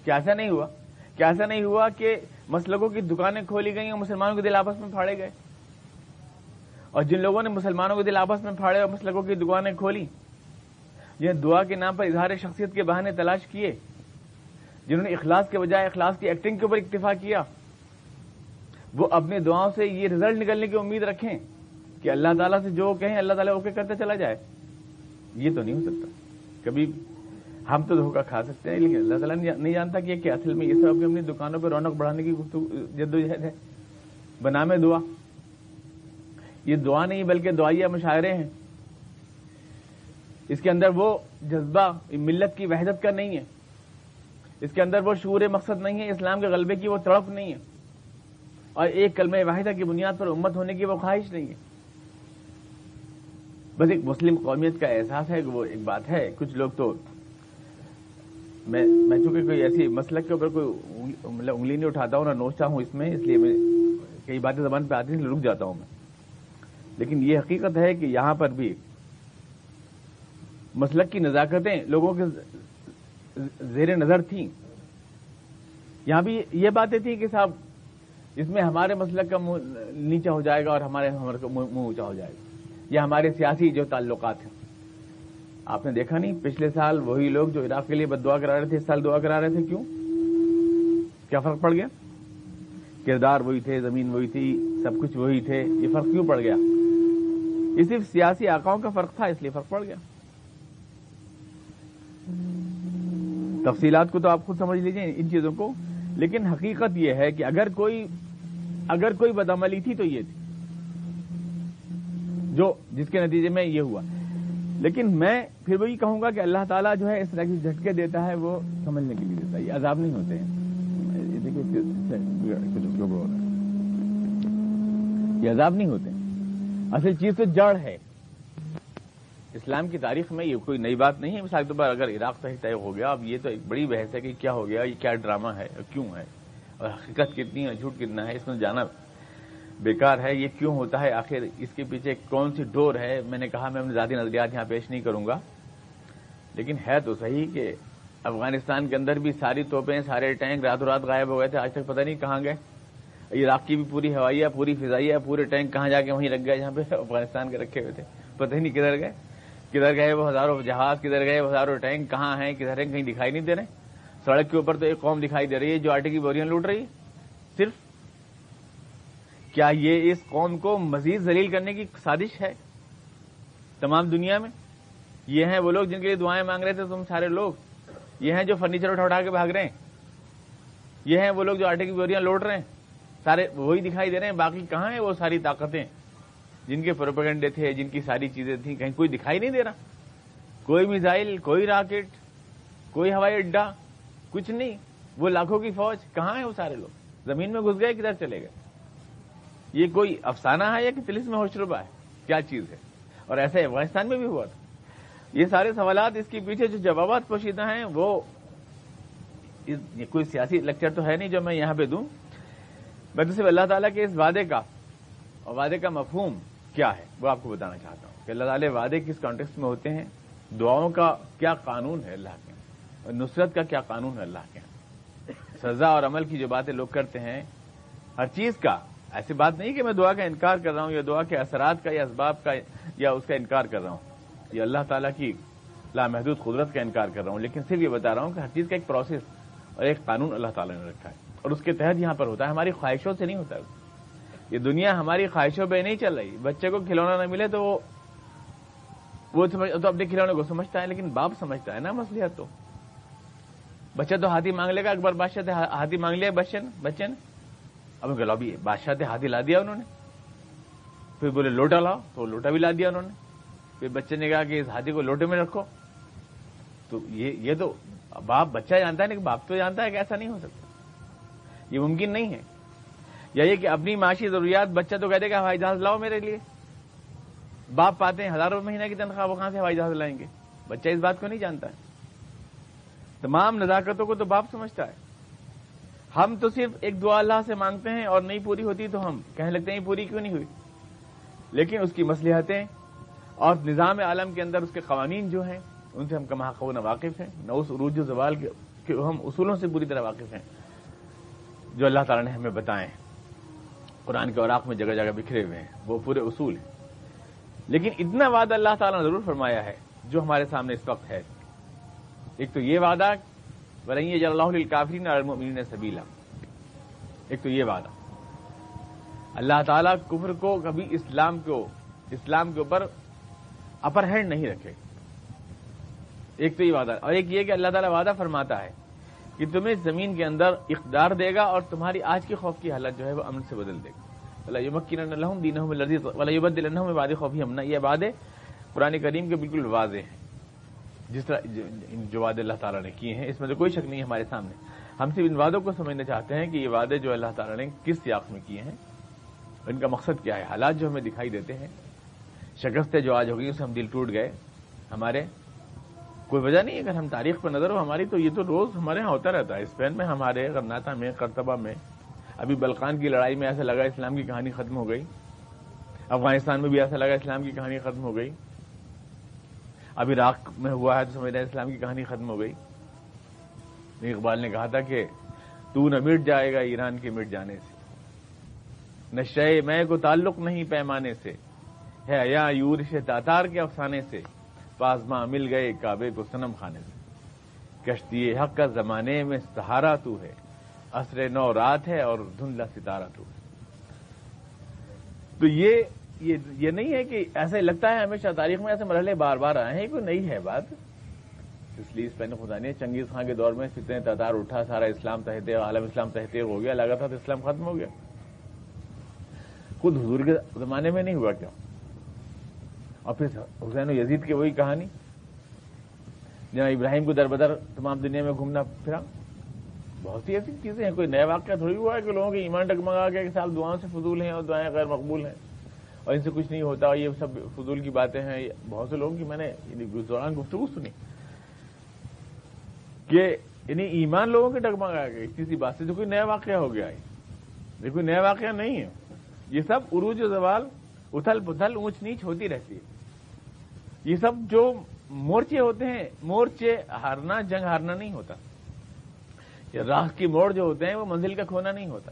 کیا ایسا نہیں ہوا؟ کیا ایسا نہیں ہوا کہ مسلکوں کی دکانیں کھولی گئی اور مسلمانوں کے دل آپس میں پھاڑے گئے؟ اور جن لوگوں نے مسلمانوں کے دل آپس میں پھاڑے اور مسلکوں کی دکانیں کھولی، جنہیں دعا کے نام پر اظہار شخصیت کے بہانے تلاش کیے جنہوں نے اخلاص کے بجائے اخلاص کی ایکٹنگ کے اوپر اکتفا کیا، وہ اپنے دعاؤں سے یہ رزلٹ نکلنے کی امید رکھیں کہ اللہ تعالیٰ سے جو کہیں، اللہ تعالیٰ اوکے کرتا چلا جائے۔ یہ تو نہیں ہو سکتا۔ کبھی ہم تو دھوکہ کھا سکتے ہیں، لیکن اللہ تعالیٰ نہیں جانتا کہ کیا اصل میں یہ سب اپنی دکانوں پہ رونق بڑھانے کی جدوجہد ہے۔ بنا میں دعا۔ یہ دعا نہیں، بلکہ دعائیا مشاعرے ہیں۔ اس کے اندر وہ جذبہ، ملت کی وحدت کا نہیں ہے۔ اس کے اندر وہ شعور مقصد نہیں ہے، اسلام کے غلبے کی وہ تڑپ نہیں ہے۔ اور ایک کلمہ واحدہ کی بنیاد پر امت ہونے کی وہ خواہش نہیں ہے۔ بس ایک مسلم قومیت کا احساس ہے کہ وہ ایک بات ہے۔ کچھ لوگ تو میں میں چونکہ کوئی ایسی مسلک کے اوپر کوئی مطلب انگلی نہیں اٹھاتا ہوں، نہ نوچتا ہوں اس میں، اس لیے میں کئی باتیں زبان پہ آتی ہیں رک جاتا ہوں میں۔ لیکن یہ حقیقت ہے کہ یہاں پر بھی مسلک کی نزاکتیں لوگوں کے زیر نظر تھیں۔ یہاں بھی یہ باتیں تھیں کہ صاحب، اس میں ہمارے مسلک کا منہ نیچا ہو جائے گا اور ہمارے منہ اونچا ہو جائے گا۔ یہ ہمارے سیاسی جو تعلقات ہیں۔ آپ نے دیکھا نہیں، پچھلے سال وہی لوگ جو عراق کے لیے بد دعا کرا رہے تھے، اس سال دعا کرا رہے تھے۔ کیوں؟ کیا فرق پڑ گیا؟ کردار وہی تھے، زمین وہی تھی، سب کچھ وہی تھے، یہ فرق کیوں پڑ گیا؟ یہ صرف سیاسی آکاؤں کا فرق تھا، اس لیے فرق پڑ گیا۔ تفصیلات کو تو آپ خود سمجھ لیجیے ان چیزوں کو۔ لیکن حقیقت یہ ہے کہ اگر کوئی اگر کوئی بدعملی تھی تو یہ تھی۔ جو جس کے نتیجے میں یہ ہوا۔ لیکن میں پھر وہی کہوں گا کہ اللہ تعالیٰ جو ہے اس طرح کی جھٹکے دیتا ہے، وہ سمجھنے کے لیے دیتا ہے۔ یہ عذاب نہیں ہوتے ہیں۔ یہ عذاب نہیں ہوتے۔ اصل چیز تو جڑ ہے۔ اسلام کی تاریخ میں یہ کوئی نئی بات نہیں ہے۔ مثال کے طور پر اگر عراق صحیح طے ہو گیا، اب یہ تو ایک بڑی بحث ہے کہ کیا ہو گیا، یہ کیا ڈرامہ ہے، کیوں ہے، اور حقیقت کتنی ہے، جھوٹ کتنا ہے، اس میں جانا بیکار ہے، یہ کیوں ہوتا ہے، آخر اس کے پیچھے کون سی ڈور ہے؟ میں نے کہا میں اپنے ذاتی نظریات یہاں پیش نہیں کروں گا۔ لیکن ہے تو صحیح کہ افغانستان کے اندر بھی ساری توپیں، سارے ٹینک راتوں رات غائب ہو گئے تھے، آج تک پتہ نہیں کہاں گئے۔ عراق کی بھی پوری ہوائی ہے، پوری فضائی ہے، پورے ٹینک کہاں جا کے وہیں رکھ گئے جہاں پہ افغانستان کے رکھے ہوئے تھے، پتہ ہی نہیں کدھر گئے۔ کدھر گئے وہ ہزاروں جہاز، کدھر گئے وہ ہزاروں ٹینک، کہاں ہیں، کدھر ہیں، کہیں دکھائی نہیں دے رہے۔ سڑک کے اوپر تو ایک قوم دکھائی دے رہی ہے جو آٹے کی بوریاں لوٹ رہی ہے۔ صرف کیا یہ اس قوم کو مزید ذلیل کرنے کی سازش ہے؟ تمام دنیا میں یہ ہیں وہ لوگ جن کے لیے دعائیں مانگ رہے تھے، تم سارے لوگ۔ یہ ہیں جو فرنیچر اٹھا اٹھا کے بھاگ رہے ہیں۔ یہ ہیں وہ لوگ جو آٹے کی بوریاں لوٹ رہے ہیں۔ سارے وہی دکھائی دے رہے ہیں، باقی کہاں ہیں وہ ساری طاقتیں؟ جن کے پروپیگنڈے تھے، جن کی ساری چیزیں تھیں، کہیں کوئی دکھائی نہیں دے رہا۔ کوئی میزائل، کوئی راکٹ، کوئی ہوائی اڈا، کچھ نہیں۔ وہ لاکھوں کی فوج، کہاں ہے وہ سارے لوگ؟ زمین میں گھس گئے، کدھر چلے گئے؟ یہ کوئی افسانہ ہے یا کہ تلس میں ہوشربہ ہے؟ کیا چیز ہے؟ اور ایسے افغانستان میں بھی ہوا تھا۔ یہ سارے سوالات اس کے پیچھے جو جوابات پوشیدہ ہیں، وہ کوئی سیاسی لیکچر تو ہے نہیں جو میں یہاں پہ دوں۔ میں تو صرف اللہ تعالیٰ کے اس وعدے کا اور وعدے کا مفہوم کیا ہے؟ وہ آپ کو بتانا چاہتا ہوں کہ اللہ تعالیٰ وعدے کس کانٹیکس میں ہوتے ہیں؟ دعاؤں کا کیا قانون ہے اللہ کے اور نصرت کا کیا قانون ہے اللہ کے سزا اور عمل کی جو باتیں لوگ کرتے ہیں، ہر چیز کا۔ ایسی بات نہیں کہ میں دعا کا انکار کر رہا ہوں یا دعا کے اثرات کا یا اسباب کا یا اس کا انکار کر رہا ہوں۔ یہ اللہ تعالیٰ کی لامحدود قدرت کا انکار کر رہا ہوں، لیکن صرف یہ بتا رہا ہوں کہ ہر چیز کا ایک پروسیس اور ایک قانون اللہ تعالیٰ نے رکھا ہے۔ اور اس کے تحت یہاں پر ہوتا ہے، ہماری خواہشوں سے نہیں ہوتا۔ ہے یہ دنیا ہماری خواہشوں پہ نہیں چل رہی۔ بچے کو کھلونا نہ ملے تو وہ وہ تو اپنے کھلونے کو سمجھتا ہے، لیکن باپ سمجھتا ہے نا مسئلہ تو۔ بچہ تو ہاتھی مانگ لے گا، اکبر بادشاہ سے ہاتھی مانگ لیا بچے نے بچے نے اب کہ لوبی بادشاہ سے ہاتھی لا دیا انہوں نے۔ پھر بولے لوٹا لاؤ، تو لوٹا بھی لا دیا انہوں نے۔ پھر بچے نے کہا کہ اس ہاتھی کو لوٹے میں رکھو۔ تو یہ تو باپ بچہ جانتا ہے لیکن باپ تو جانتا ہے کہ ایسا نہیں ہو سکتا۔ یہ ممکن نہیں ہے۔ یا یہ کہ اپنی معاشی ضروریات بچہ تو کہتے کہ ہوائی جہاز لاؤ میرے لیے۔ باپ پاتے ہیں، ہزاروں مہینے کی تنخواہ، وہ کہاں سے ہوائی جہاز لائیں گے؟ بچہ اس بات کو نہیں جانتا۔ ہے تمام نزاکتوں کو تو باپ سمجھتا ہے۔ ہم تو صرف ایک دعا اللہ سے مانگتے ہیں اور نہیں پوری ہوتی تو ہم کہنے لگتے ہیں پوری کیوں نہیں ہوئی؟ لیکن اس کی مصلحتیں اور نظام عالم کے اندر اس کے قوانین جو ہیں، ان سے ہم کما نہ واقف ہیں۔ نہ اس عروج و زوال کے ہم اصولوں سے پوری طرح واقف ہیں۔ جو اللہ تعالیٰ نے ہمیں بتائے ہیں۔ قرآن کے اوراق میں جگہ جگہ بکھرے ہوئے ہیں، وہ پورے اصول ہیں۔ لیکن اتنا وعدہ اللہ تعالیٰ نے ضرور فرمایا ہے، جو ہمارے سامنے اس وقت ہے۔ ایک تو یہ وعدہ بلائیے جل اللہ کافرین المین سبیلا ایک تو یہ وعدہ۔ اللہ تعالیٰ کفر کو کبھی اسلام کو، اسلام کے اوپر اپر ہینڈ نہیں رکھے۔ ایک تو یہ وعدہ۔ اور ایک یہ کہ اللہ تعالیٰ وعدہ فرماتا ہے کہ تمہیں زمین کے اندر اقدار دے گا اور تمہاری آج کی خوف کی حالت جو ہے وہ امن سے بدل دے گا۔ اللہ دین امنا یہ وعدے قرآن کریم کے بالکل واضح ہیں۔ جس طرح جو وعدے اللہ تعالیٰ نے کیے ہیں، اس میں تو کوئی شک نہیں ہے ہمارے سامنے۔ ہم صرف ان وعدوں کو سمجھنا چاہتے ہیں کہ یہ وعدے جو اللہ تعالیٰ نے کس سیاق میں کیے ہیں، ان کا مقصد کیا ہے؟ حالات جو ہمیں دکھائی دیتے ہیں۔ شکستیں جو آج ہوگی اسے ہم دل ٹوٹ گئے۔ ہمارے کوئی وجہ نہیں اگر ہم تاریخ پر نظر ہو ہماری، تو یہ تو روز ہمارے یہاں ہوتا رہتا ہے۔ اسپین میں ہمارے کرناتا میں کرتبہ میں، ابھی بلقان کی لڑائی میں ایسا لگا اسلام کی کہانی ختم ہو گئی۔ افغانستان میں بھی ایسا لگا اسلام کی کہانی ختم ہو گئی۔ ابھی راک میں ہوا ہے تو سمجھ رہے اسلام کی کہانی ختم ہو گئی۔ اقبال نے کہا تھا کہ تو نہ مٹ جائے گا ایران کے مٹ جانے سے۔ نہ شے میں کو تعلق نہیں پیمانے سے۔ ہے یا یورش تاتار کے افسانے سے۔ پازما مل گئے کعبے کو سنم خانے سے۔ کشتی حق کا زمانے میں سہارا تو ہے، عصر نو رات ہے اور دھندلا ستارہ تو ہے۔ تو یہ یہ نہیں ہے کہ ایسے لگتا ہے ہمیشہ تاریخ میں ایسے مرحلے بار بار آئے ہیں، کوئی نہیں ہے بات۔ اس لیے اس پہنے خدا نے چنگیز خان کے دور میں فتنے تاتار اٹھا، سارا اسلام تحتے عالم اسلام تحتے ہو گیا، لگا تھا تو اسلام ختم ہو گیا۔ خود حضور کے زمانے میں نہیں ہوا کیا؟ اور پھر حسین و یزید کی وہی کہانی۔ جہاں ابراہیم کو در بدر تمام دنیا میں گھومنا پھرا۔ بہت سی ایسی چیزیں ہیں، کوئی نیا واقعہ تھوڑی ہوا ہے کہ لوگوں کے ایمان ڈگمگا گیا کہ سال دعاؤں سے فضول ہیں اور دعائیں غیر مقبول ہیں اور ان سے کچھ نہیں ہوتا، یہ سب فضول کی باتیں ہیں۔ بہت سے لوگوں کی میں نے یعنی اس دوران گفتگو سنی کہ انہیں ایمان لوگوں کے ڈگمگا گئے کسی بات سے جو کوئی نیا واقعہ ہو گیا ہے۔ یہ کوئی نیا واقعہ نہیں ہے۔ یہ سب عروج و زوال، اتھل پتھل اونچ نیچ ہوتی رہتی ہے۔ یہ سب جو مورچے ہوتے ہیں، مورچے ہارنا، جنگ ہارنا نہیں ہوتا۔ یہ راہ کی موڑ جو ہوتے ہیں، وہ منزل کا کھونا نہیں ہوتا۔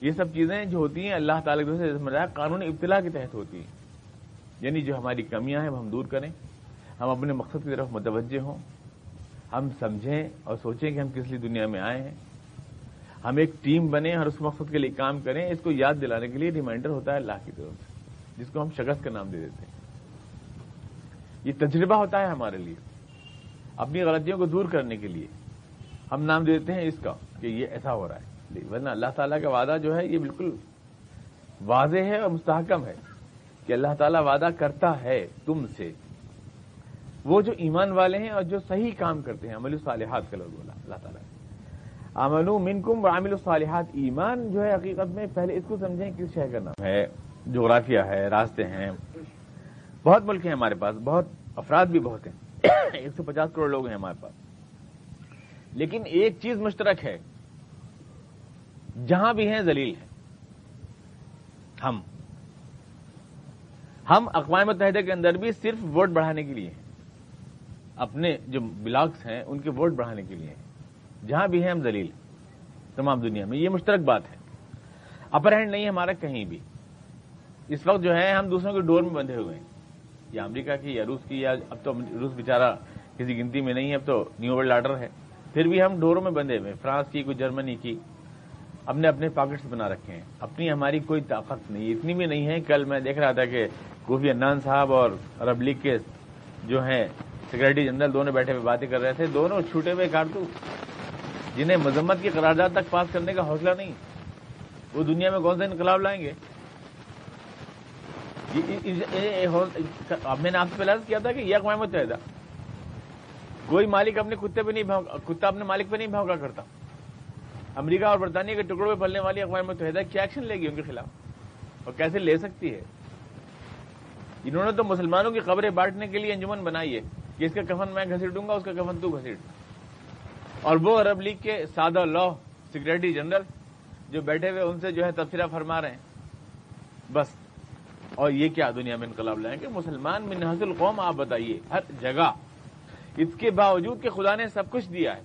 یہ سب چیزیں جو ہوتی ہیں، اللہ تعالیٰ سے قانونی ابتلا کے تحت ہوتی ہیں۔ یعنی جو ہماری کمیاں ہیں، وہ ہم دور کریں۔ ہم اپنے مقصد کی طرف متوجہ ہوں۔ ہم سمجھیں اور سوچیں کہ ہم کس لیے دنیا میں آئے ہیں۔ ہم ایک ٹیم بنے اور اس مقصد کے لیے کام کریں۔ اس کو یاد دلانے کے لیے ریمائنڈر ہوتا ہے اللہ کی طرف سے، جس کو ہم شکست کا نام دے دیتے ہیں۔ یہ تجربہ ہوتا ہے ہمارے لیے، اپنی غلطیوں کو دور کرنے کے لیے۔ ہم نام دیتے ہیں اس کا کہ یہ ایسا ہو رہا ہے۔ ورنہ اللہ تعالیٰ کا وعدہ جو ہے، یہ بالکل واضح ہے اور مستحکم ہے کہ اللہ تعالیٰ وعدہ کرتا ہے تم سے۔ وہ جو ایمان والے ہیں اور جو صحیح کام کرتے ہیں، عمل الصالحات کا لوگ بولا اللہ تعالیٰ امن من کم عامل الصالحات۔ ایمان جو ہے حقیقت میں پہلے اس کو سمجھیں کس شہر کا نام ہے؟ جغرافیہ ہے، راستے ہیں۔ بہت ملک ہیں ہمارے پاس، بہت افراد بھی بہت ہیں۔ ایک سو پچاس کروڑ لوگ ہیں ہمارے پاس۔ لیکن ایک چیز مشترک ہے، جہاں بھی ہیں زلیل ہیں۔ ہم۔ ہم اقوام متحدہ کے اندر بھی صرف ووٹ بڑھانے کے لیے ہیں۔ اپنے جو بلاکس ہیں، ان کے ووٹ بڑھانے کے لیے ہیں۔ جہاں بھی ہیں ہم زلیل تمام دنیا میں یہ مشترک بات ہے۔ اپر ہینڈ نہیں ہے ہمارا کہیں بھی۔ اس وقت جو ہے، ہم دوسروں کے ڈور میں بندھے ہوئے ہیں۔ یا امریکہ کی یا روس کی یا اب تو روس بیچارہ کسی گنتی میں نہیں ہے، اب تو نیو ورلڈ آرڈر ہے۔ پھر بھی ہم ڈوروں میں بندے ہوئے، فرانس کی، کوئی جرمنی کی۔ ہم نے اپنے پاکٹس بنا رکھے ہیں۔ اپنی ہماری کوئی طاقت نہیں اتنی بھی نہیں ہے، کل میں دیکھ رہا تھا کہ کوفی انان صاحب اور عرب لیگ کے جو ہیں سیکرٹری جنرل دونوں بیٹھے ہوئے باتیں کر رہے تھے۔ دونوں چھوٹے ہوئے کارتوس جنہیں مذمت کی قرارداد تک پاس کرنے کا حوصلہ نہیں۔ وہ دنیا میں کون سا انقلاب لائیں گے؟ میں نے آپ سے پہلے کیا تھا کہ یہ اقوام متحدہ، کوئی مالک اپنے کتے پہ نہیں کتا اپنے مالک پہ نہیں بھونکا کرتا۔ امریکہ اور برطانیہ کے ٹکڑوں پہ پلنے والی اقوام متحدہ کیا ایکشن لے گی ان کے خلاف؟ اور کیسے لے سکتی ہے؟ انہوں نے تو مسلمانوں کی خبریں بانٹنے کے لیے انجمن بنائی ہے کہ اس کا کفن میں گھسیٹوں گا، اس کا کفن تو گھسیٹ۔ اور وہ عرب لیگ کے سادہ لا سیکرٹری جنرل جو بیٹھے ہوئے ان سے جو ہے تبصرہ فرما رہے ہیں۔ بس۔ اور یہ کیا دنیا میں انقلاب لائیں گے؟ مسلمان من حاصل قوم آپ بتائیے، ہر جگہ۔ اس کے باوجود کہ خدا نے سب کچھ دیا ہے۔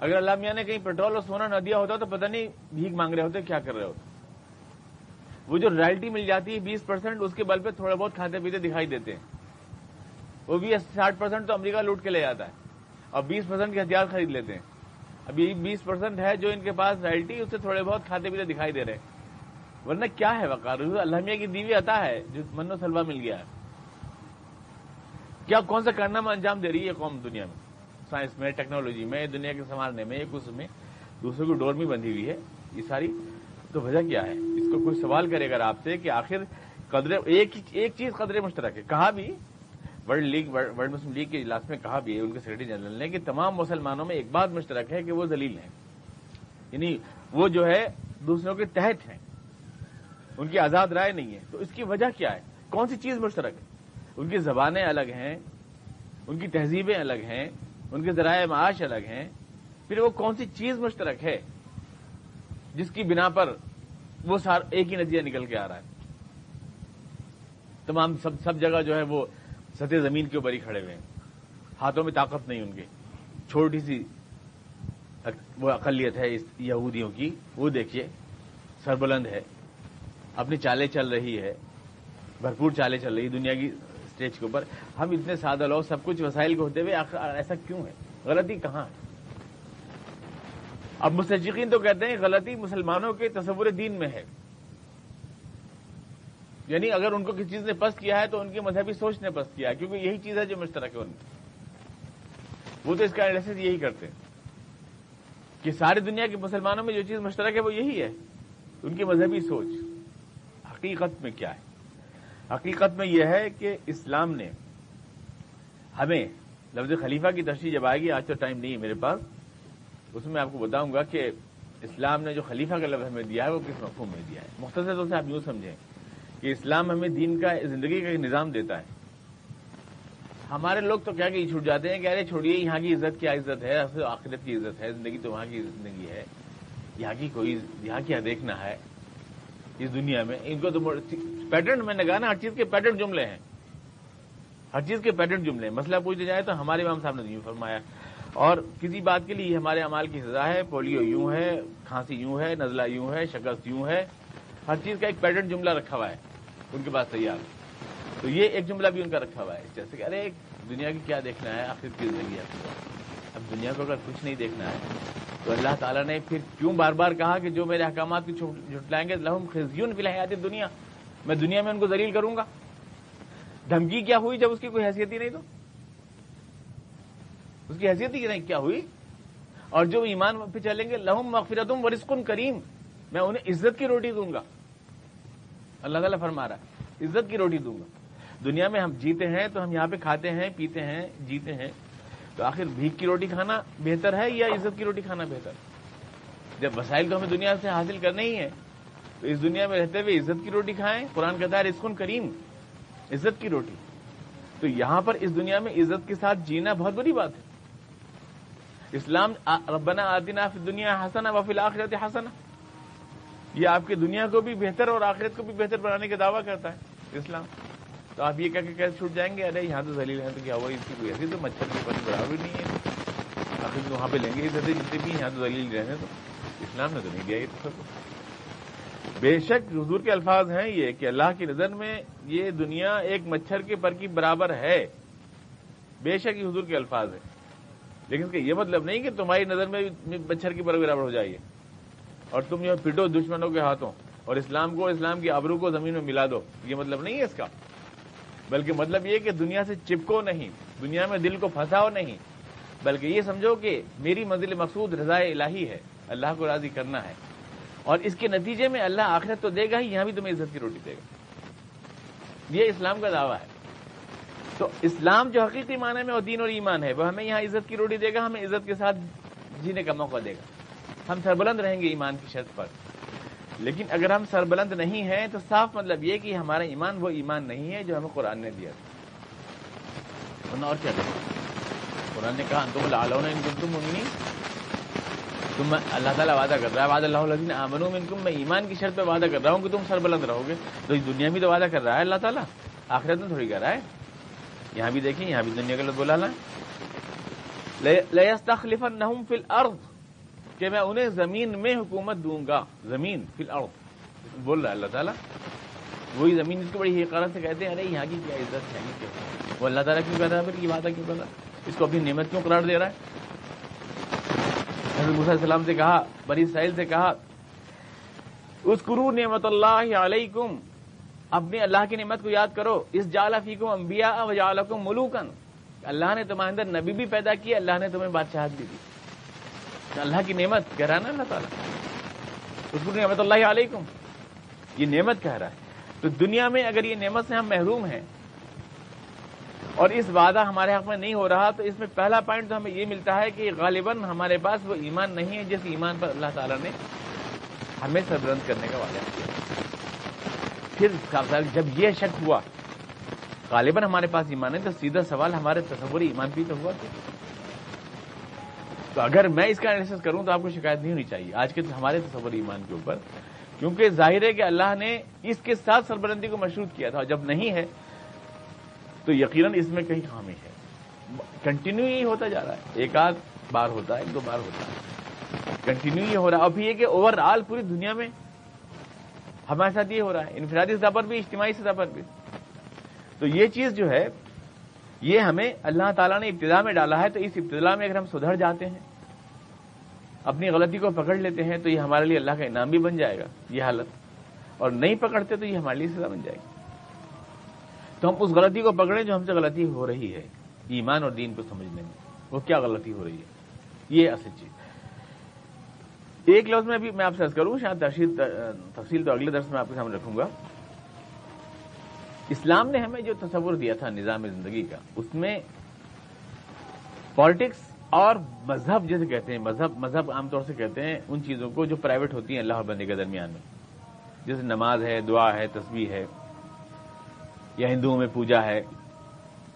اگر اللہ میاں نے کہیں پیٹرول اور سونا نہ دیا ہوتا تو پتہ نہیں بھیک مانگ رہے ہوتے، کیا کر رہے ہوتے؟ وہ جو رائلٹی مل جاتی ہے بیس پرسینٹ اس کے بل پہ تھوڑے بہت کھاتے پیتے دکھائی دیتے ہیں۔ وہ بھی ساٹھ پرسینٹ تو امریکہ لوٹ کے لے جاتا ہے اور بیس پرسینٹ کے ہتھیار خرید لیتے ہیں۔ ابھی بیس پرسینٹ ہے جو ان کے پاس رائلٹی، اس سے تھوڑے بہت کھاتے پیتے دکھائی دے رہے ہیں۔ ورنہ کیا ہے وقار؟ الحمیہ کی دیوی عطا ہے، جو من و سلوا مل گیا ہے۔ کیا کون سا کارنامہ انجام دے رہی ہے قوم دنیا میں؟ سائنس میں، ٹیکنالوجی میں، دنیا کے سنبھالنے میں، ایک اس میں دوسروں کی ڈور میں بندھی ہوئی ہے۔ یہ ساری تو وجہ کیا ہے؟ اس کو کوئی سوال کرے گا آپ سے کہ آخر قدرے ایک ایک چیز قدرے مشترک ہے۔ کہا بھی، world league, world Muslim league کے اجلاس میں کہا بھی ہے، ان کے سیکرٹری جنرل نے کہ تمام مسلمانوں میں ایک بات مشترک ہے کہ وہ ذلیل ہیں۔ یعنی وہ جو ہے دوسروں کے تحت ہیں۔ ان کی آزاد رائے نہیں ہے۔ تو اس کی وجہ کیا ہے؟ کون سی چیز مشترک ہے؟ ان کی زبانیں الگ ہیں، ان کی تہذیبیں الگ ہیں، ان کے ذرائع معاش الگ ہیں۔ پھر وہ کون سی چیز مشترک ہے جس کی بنا پر وہ سار ایک ہی نتیجہ نکل کے آ رہا ہے؟ تمام سب سب جگہ جو ہے وہ سطح زمین کے اوپر ہی کھڑے ہوئے ہیں۔ ہاتھوں میں طاقت نہیں ان کے۔ چھوٹی سی وہ اقلیت ہے اس یہودیوں کی۔ وہ دیکھیے سربلند ہے۔ اپنی چالیں چل رہی ہے، بھرپور چالیں چل رہی ہے دنیا کی اسٹیج کے اوپر۔ ہم اتنے سادہ لوگ، سب کچھ وسائل کو ہوتے ہوئے ایسا کیوں ہے؟ غلطی کہاں ہے؟ اب مستقین تو کہتے ہیں غلطی مسلمانوں کے تصور دین میں ہے۔ یعنی اگر ان کو کسی چیز نے پست کیا ہے تو ان کی مذہبی سوچ نے پست کیا ہے، کیونکہ یہی چیز ہے جو مشترک ہے ان میں۔ وہ تو اس کا انالیس یہی کرتے ہیں کہ ساری دنیا کے مسلمانوں میں جو چیز مشترک ہے وہ یہی ہے، ان کی مذہبی سوچ۔ حقیقت میں کیا ہے؟ حقیقت میں یہ ہے کہ اسلام نے ہمیں لفظ خلیفہ کی تشریح جب آئے گی، آج تو ٹائم نہیں ہے میرے پاس، اس میں آپ کو بتاؤں گا کہ اسلام نے جو خلیفہ کا لفظ ہمیں دیا ہے، وہ کس مفہوم میں دیا ہے؟ مختصر طور سے آپ یوں سمجھیں کہ اسلام ہمیں دین کا، زندگی کا ایک نظام دیتا ہے۔ ہمارے لوگ تو کیا کہ چھوٹ جاتے ہیں کہ ارے چھوڑیے، یہاں کی عزت کیا عزت ہے؟ آخرت کی عزت ہے، زندگی تو وہاں کی زندگی ہے۔ یہاں کی کوئی، یہاں کیا دیکھنا ہے؟ اس دنیا میں، ان کو تو پیٹرن میں نے کہا نا، ہر چیز کے پیٹرن جملے ہیں۔ ہر چیز کے پیٹرن جملے ہیں۔ مسئلہ پوچھنے جائے تو ہمارے امام صاحب نے یوں فرمایا۔ اور کسی بات کے لیے ہمارے امال کی سزا ہے، پولیو یوں ہے، کھانسی یوں ہے، نزلہ یوں ہے، شکست یوں ہے۔ ہر چیز کا ایک پیٹرن جملہ رکھا ہوا ہے۔ ان کے پاس تیار۔ تو یہ ایک جملہ بھی ان کا رکھا ہوا ہے۔ جیسے کہ ارے، دنیا کی کیا دیکھنا ہے؟ آخر کی زندگی اب دنیا کو اگر کچھ نہیں دیکھنا ہے تو اللہ تعالیٰ نے پھر کیوں بار بار کہا کہ جو میرے احکامات کی جھٹلائیں گے، لہم خزیون فی الحیات دنیا میں دنیا میں ان کو ذلیل کروں گا۔ دھمکی کیا ہوئی جب اس کی کوئی حیثیت ہی نہیں تو؟ اس کی حیثیت ہی نہیں، کیا ہوئی؟ اور جو ایمان پہ چلیں گے، لہم مغفرتم ورسکن کریم۔ میں انہیں عزت کی روٹی دوں گا۔ اللہ تعالیٰ فرما رہا ہے، عزت کی روٹی دوں گا۔ دنیا میں ہم جیتے ہیں تو ہم یہاں پہ کھاتے ہیں، پیتے ہیں، جیتے ہیں۔ تو آخر بھیک کی روٹی کھانا بہتر ہے یا عزت کی روٹی کھانا بہتر؟ جب وسائل تو ہمیں دنیا سے حاصل کرنے ہی ہے تو اس دنیا میں رہتے ہوئے عزت کی روٹی کھائیں، قرآن کہتا ہے اسکن کریم؟ عزت کی روٹی۔ تو یہاں پر اس دنیا میں عزت کے ساتھ جینا بہت بڑی بات ہے۔ اسلام ربنا آدینا فی دنیا حسنا وفیل آخرت حسنا یہ آپ کی دنیا کو بھی بہتر اور آخرت کو بھی بہتر بنانے کا دعویٰ کرتا ہے اسلام۔ تو آپ یہ کہہ کے کیسے چھوٹ جائیں گے، ارے یہاں تو ذلیل ہیں، تو کیا ہوا؟ اس کی کوئی ایسی تو مچھر کی پانی بڑا بھی نہیں ہے۔ آخر وہاں پہ لیں گے جتنے بھی یہاں تو ذلیل رہے تو اسلام نے تو نہیں دیا یہ تو بے شک حضور کے الفاظ ہیں یہ کہ اللہ کی نظر میں یہ دنیا ایک مچھر کے پر کی برابر ہے۔ بے شک یہ حضور کے الفاظ ہیں۔ لیکن اس کا یہ مطلب نہیں کہ تمہاری نظر میں مچھر کی پر برابر ہو جائیے اور تم یہ پٹو دشمنوں کے ہاتھوں اور اسلام کو اسلام کی آبرو کو زمین میں ملا دو۔ یہ مطلب نہیں ہے اس کا۔ بلکہ مطلب یہ کہ دنیا سے چپکو نہیں، دنیا میں دل کو پھنساؤ نہیں۔ بلکہ یہ سمجھو کہ میری منزل مقصود رضاء الہی ہے، اللہ کو راضی کرنا ہے۔ اور اس کے نتیجے میں اللہ آخرت تو دے گا ہی، یہاں بھی تمہیں عزت کی روٹی دے گا۔ یہ اسلام کا دعویٰ ہے۔ تو اسلام جو حقیقی معنی میں اور دین اور ایمان ہے، وہ ہمیں یہاں عزت کی روٹی دے گا، ہمیں عزت کے ساتھ جینے کا موقع دے گا۔ ہم سربلند رہیں گے ایمان کی شرط پر۔ لیکن اگر ہم سربلند نہیں ہیں تو صاف مطلب یہ کہ ہمارا ایمان وہ ایمان نہیں ہے جو ہمیں قرآن نے دیا اور کیا قرآن نے کہا تم اللہ تم تم اللہ تعالیٰ وعدہ کر رہا ہے۔ وعدہ اللہ عمل میں میں ایمان کی شرط پہ وعدہ کر رہا ہوں کہ تم سربلند رہو گے۔ تو دنیا میں تو وعدہ کر رہا ہے اللہ تعالیٰ۔ آخرت میں تھوڑی کر رہا ہے۔ یہاں بھی دیکھیں، یہاں بھی دنیا کا لفظ بولا لستخلف نہم فل ارد کہ میں انہیں زمین میں حکومت دوں گا. زمین فل ارد بول رہا ہے اللہ تعالیٰ. وہی زمین اس کو بڑی حقارت سے کہتے ہیں، ارے یہاں کی کیا عزت ہے کیا وہ اللہ تعالیٰ کیوں کہہ رہا ہے؟ پھر یہ بات ہے، کیوں کر رہا ہے؟ اس کو اپنی نعمت کیوں قرار دے رہا ہے؟ حضرت السلام سے کہا بری سہیل سے کہا اس کرو نعمت اللہ علیکم. اپنی اللہ کی نعمت کو یاد کرو. اس جالا فیکم امبیا و جالکم ملوکن اللہ نے تمہارے اندر نبی بھی پیدا کیا اللہ نے تمہیں بادشاہت بھی دی. اللہ کی نعمت کہہ رہا ہے نا اللہ تعالیٰ؟ اس نعمت اللہ علیکم۔ یہ نعمت کہہ رہا ہے۔ تو دنیا میں اگر یہ نعمت سے ہم محروم ہیں اور اس وعدہ ہمارے حق میں نہیں ہو رہا، تو اس میں پہلا پوائنٹ تو ہمیں یہ ملتا ہے کہ غالباً ہمارے پاس وہ ایمان نہیں ہے جس ایمان پر اللہ تعالیٰ نے ہمیں سربرند کرنے کا وعدہ کیا۔ پھر جب یہ شک ہوا، غالباً ہمارے پاس ایمان ہے، تو سیدھا سوال ہمارے تصوری ایمان بھی تو ہوا۔ تو اگر میں اس کا انالیس کروں تو آپ کو شکایت نہیں ہونی چاہیے۔ آج کے ہمارے تصور ایمان کے اوپر، کیونکہ ظاہر ہے کہ اللہ نے اس کے ساتھ سربرندی کو مشروط کیا تھا اور جب نہیں ہے، تو یقیناً اس میں کہیں خامی ہے۔ کنٹینیو ہی ہوتا جا رہا ہے۔ ایک آدھ بار ہوتا ہے، ایک دو بار ہوتا ہے۔ کنٹینیو یہ ہو رہا ہے۔ ابھی یہ کہ اوور آل پوری دنیا میں ہمارے ساتھ یہ ہو رہا ہے۔ انفرادی سطح پر بھی، اجتماعی سطح پر بھی۔ تو یہ چیز جو ہے یہ ہمیں اللہ تعالیٰ نے ابتدا میں ڈالا ہے تو اس ابتدا میں اگر ہم سدھر جاتے ہیں، اپنی غلطی کو پکڑ لیتے ہیں تو یہ ہمارے لیے اللہ کا انعام بھی بن جائے گا، یہ حالت۔ اور نہیں پکڑتے تو یہ ہمارے لیے سزا بن جائے گی۔ تو ہم اس غلطی کو پکڑیں جو ہم سے غلطی ہو رہی ہے، ایمان اور دین کو سمجھنے میں۔ وہ کیا غلطی ہو رہی ہے؟ یہ اصل چیز۔ ایک لفظ میں بھی میں آپ سے کروں، شاید تفصیل تو اگلے درس میں آپ کے سامنے رکھوں گا۔ اسلام نے ہمیں جو تصور دیا تھا نظام زندگی کا، اس میں پالیٹکس اور مذہب جیسے کہتے ہیں، مذہب مذہب عام طور سے کہتے ہیں ان چیزوں کو جو پرائیویٹ ہوتی ہیں اللہ بندے کے درمیان میں۔ جیسے نماز ہے، دعا ہے، تسبیح ہے، یا ہندوؤں میں پوجا ہے،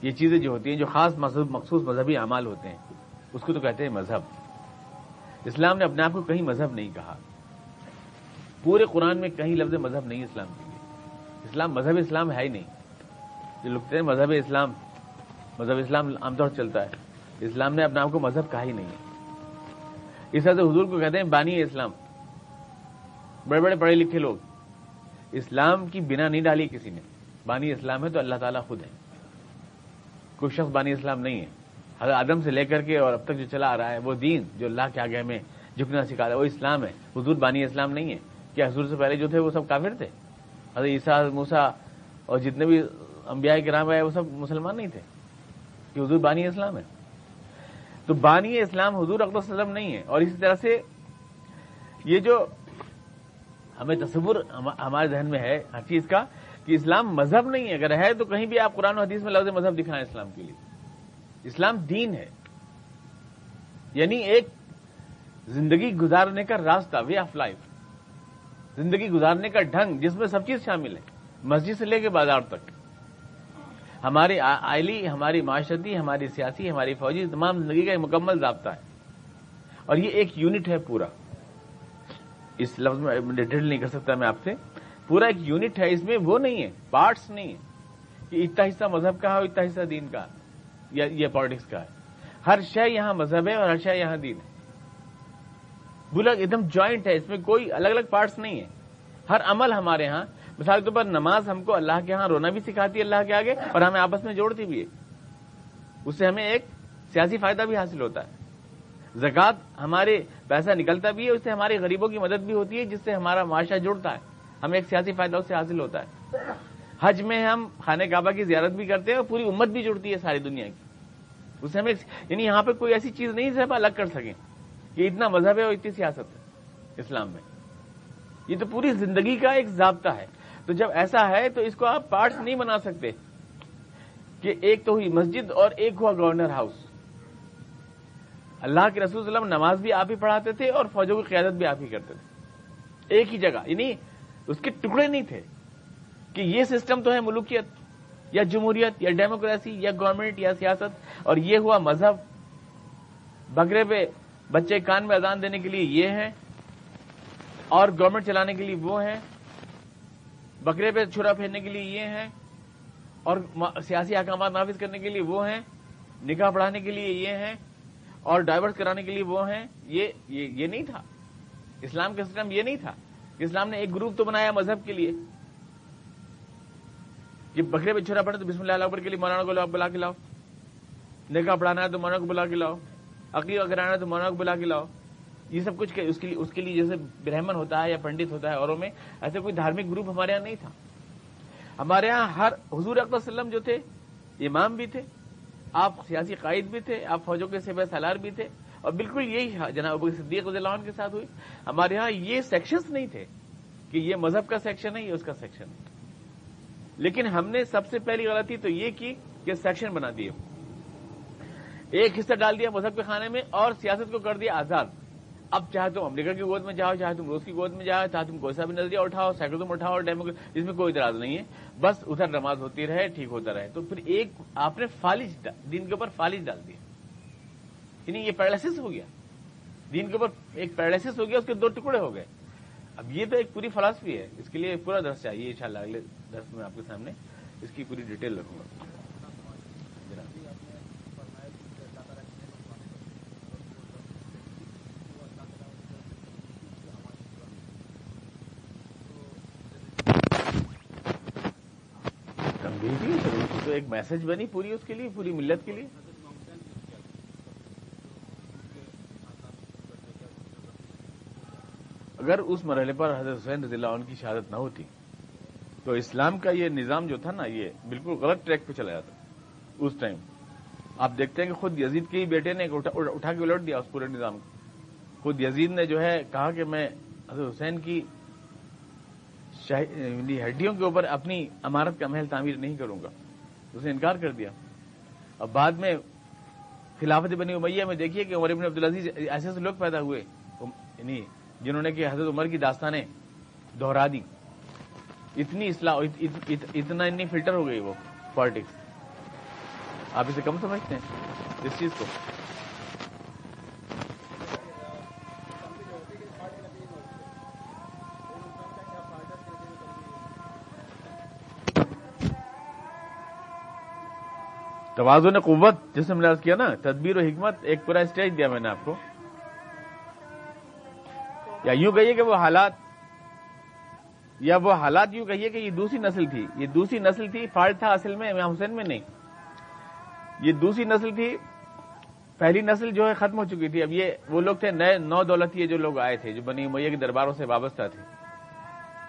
یہ چیزیں جو ہوتی ہیں جو خاص مذہب، مخصوص مذہبی اعمال ہوتے ہیں، اس کو تو کہتے ہیں مذہب۔ اسلام نے اپنے آپ کو کہیں مذہب نہیں کہا۔ پورے قرآن میں کہیں لفظ مذہب نہیں اسلام کے لیے اسلام مذہب اسلام ہے ہی نہیں۔ جو لکھتے ہیں مذہب اسلام مذہب اسلام عام طور چلتا ہے۔ اسلام نے اپنے آپ کو مذہب کہا ہی نہیں ہے۔ اس طرح سے حضور کو کہتے ہیں بانی اسلام۔ بڑے بڑے پڑھے لکھے لوگ۔ اسلام کی بنا نہیں ڈالی کسی نے۔ بانی اسلام ہے تو اللہ تعالیٰ خود ہے کوئی شخص بانی اسلام نہیں ہے۔ حضرت آدم سے لے کر کے اور اب تک جو چلا آ رہا ہے، وہ دین جو اللہ کے آگے ہمیں جھکنا سکھا رہا ہے، وہ اسلام ہے۔ حضور بانی اسلام نہیں ہے۔ کیا حضور سے پہلے جو تھے وہ سب کافر تھے؟ حضرت عیسیٰ موسا اور جتنے بھی انبیاء کرام آئے وہ سب مسلمان نہیں تھے۔ کہ حضور بانی اسلام ہے۔ تو بانی اسلام حضور اکبر وسلم نہیں ہے۔ اور اسی طرح سے یہ جو ہمیں تصور ہمارے ذہن میں ہے ہر چیز کا کہ اسلام مذہب نہیں ہے۔ اگر ہے تو کہیں بھی آپ قرآن و حدیث میں لفظ مذہب دکھائیں اسلام کے لیے۔ اسلام دین ہے۔ یعنی ایک زندگی گزارنے کا راستہ وے آف لائف زندگی گزارنے کا ڈھنگ جس میں سب چیز شامل ہے مسجد سے لے کے بازار تک۔ ہماری آئلی، ہماری معاشرتی، ہماری سیاسی، ہماری فوجی، تمام زندگی کا ایک مکمل ضابطہ ہے۔ اور یہ ایک یونٹ ہے پورا۔ اس لفظ میں ڈیٹیل نہیں کر سکتا میں آپ سے۔ پورا ایک یونٹ ہے، اس میں وہ نہیں ہے، پارٹس نہیں ہے کہ اتنا حصہ مذہب کا ہے اور اتنا حصہ دین کا یا یہ پالیٹکس کا ہے۔ ہر شے یہاں مذہب ہے اور ہر شے یہاں دین ہے۔ بولا ایک دم جوائنٹ ہے، اس میں کوئی الگ الگ پارٹس نہیں ہے ہر عمل ہمارے ہاں مثال کے طور پر نماز ہم کو اللہ کے ہاں رونا بھی سکھاتی ہے اللہ کے آگے اور ہمیں آپس میں جوڑتی بھی ہے۔ اس سے ہمیں ایک سیاسی فائدہ بھی حاصل ہوتا ہے۔ زکات ہمارے پیسہ نکلتا بھی ہے، اس سے ہمارے غریبوں کی مدد بھی ہوتی ہے، جس سے ہمارا معاشرہ جڑتا ہے۔ ہمیں ایک سیاسی فائدہ اس سے حاصل ہوتا ہے۔ حج میں ہم خانہ کعبہ کی زیارت بھی کرتے ہیں اور پوری امت بھی جڑتی ہے ساری دنیا کی۔ اس سے ہمیں یعنی یہاں پہ کوئی ایسی چیز نہیں ہم الگ کر سکیں۔ کہ اتنا مذہب ہے اور اتنی سیاست ہے اسلام میں۔ یہ تو پوری زندگی کا ایک ضابطہ ہے۔ تو جب ایسا ہے تو اس کو آپ پارٹس نہیں بنا سکتے کہ ایک تو ہوئی مسجد اور ایک ہوا گورنر ہاؤس۔ اللہ کے رسول وسلم نماز بھی آپ ہی پڑھاتے تھے اور فوجوں کی قیادت بھی آپ ہی کرتے تھے۔ ایک ہی جگہ یعنی اس کے ٹکڑے نہیں تھے کہ یہ سسٹم تو ہے ملوکیت یا جمہوریت یا ڈیموکریسی یا گورنمنٹ یا سیاست اور یہ ہوا مذہب۔ بگرے پہ بچے کان میں اذان دینے کے لیے یہ ہے اور گورنمنٹ چلانے کے لیے وہ ہیں، بکرے پہ چھرا پھیرنے کے لیے یہ ہیں اور سیاسی احکامات نافذ کرنے کے لیے وہ ہیں، نکاح پڑھانے کے لیے یہ ہیں اور ڈائیورس کرانے کے لیے وہ ہیں، یہ یہ نہیں تھا۔ اسلام کا سسٹم یہ نہیں تھا اسلام نے ایک گروپ تو بنایا مذہب کے لیے۔ کہ بکرے پہ چھوڑا پڑے تو بسم اللہ اکبر کے لیے مولانا کو بلا کے لاؤ۔ نکاح پڑھانا ہے تو مولانا کو بلا کے لاؤ۔ عقلی کرانا تو مولانا کو بلا کے لاؤ۔ یہ سب کچھ اس کے لیے، اس کے لیے جیسے برہمن ہوتا ہے یا پنڈت ہوتا ہے اوروں میں ایسے کوئی دھارمک گروپ ہمارے یہاں نہیں تھا۔ ہمارے یہاں ہر حضور اکبر وسلم جو تھے، امام بھی تھے، آپ سیاسی قائد بھی تھے، آپ فوجوں کے سیب سالار بھی تھے۔ اور بالکل یہی جناب صدیق رضی اللہ عنہ کے ساتھ ہوئی۔ ہمارے ہاں یہ سیکشنز نہیں تھے کہ یہ مذہب کا سیکشن ہے، یہ اس کا سیکشن ہے۔ لیکن ہم نے سب سے پہلی غلطی تو یہ کی کہ سیکشن بنا دیے۔ ایک حصہ ڈال دیا مذہب کے کھانے میں اور سیاست کو کر دیا آزاد۔ اب چاہے تم امریکہ کی گود میں جاؤ، چاہے تم روس کی گود میں جاؤ، چاہے تم کوئی سا بھی نظریہ اٹھاؤ سیکولم اٹھاؤ ڈیموکریٹ جس میں کوئی اعتراض نہیں ہے۔ بس ادھر نماز ہوتی رہے، ٹھیک ہوتا رہے۔ تو پھر ایک آپ نے فالج دن کے اوپر فالج ڈال دیا۔ یعنی یہ پیرالسس ہو گیا۔ دین کے اوپر ایک پیرالسس ہو گیا، اس کے دو ٹکڑے ہو گئے۔ اب یہ تو ایک پوری فلاسفی ہے۔ اس کے لیے پورا درس چاہیے ان اگلے درس میں آپ کے سامنے اس کی پوری ڈیٹیل رکھوں گا تو ایک میسج بنی پوری اس کے لیے، پوری ملت کے لیے؟ اگر اس مرحلے پر حضرت حسین رضی اللہ عنہ کی شہادت نہ ہوتی، تو اسلام کا یہ نظام جو تھا نا، یہ بالکل غلط ٹریک پہ چلا جاتا۔ اس ٹائم آپ دیکھتے ہیں کہ خود یزید کے ہی بیٹے نے اٹھا کے الٹ دیا اس پورے نظام کو۔ خود یزید نے جو ہے کہا کہ میں حضرت حسین کی یعنی ہڈیوں کے اوپر اپنی عمارت کا محل تعمیر نہیں کروں گا۔ اس نے انکار کر دیا۔ اب بعد میں خلافت بنی امیہ میں دیکھیے کہ عمر ابن عبدالعزیز ایسے ایسے لوگ پیدا ہوئے۔ یعنی جنہوں نے کہ حضرت عمر کی داستانیں دوہرا دی۔ اتنی اصلاح اتنا اتنی فلٹر ہو گئی وہ پالیٹکس آپ اسے کم سمجھتے ہیں؟ اس چیز کو۔ توازن نے قوت جس نے کیا نا، تدبیر و حکمت، ایک پورا اسٹیج دیا میں نے آپ کو۔ یا یوں کہیے کہ وہ حالات، یا وہ حالات یوں کہیے کہ یہ دوسری نسل تھی۔ یہ دوسری نسل تھی فالٹ تھا اصل میں، امام حسین میں نہیں۔ یہ دوسری نسل تھی، پہلی نسل جو ہے ختم ہو چکی تھی۔ اب یہ وہ لوگ تھے، نئے نو دولتی جو لوگ آئے تھے، جو بنی میاں کے درباروں سے وابستہ تھے۔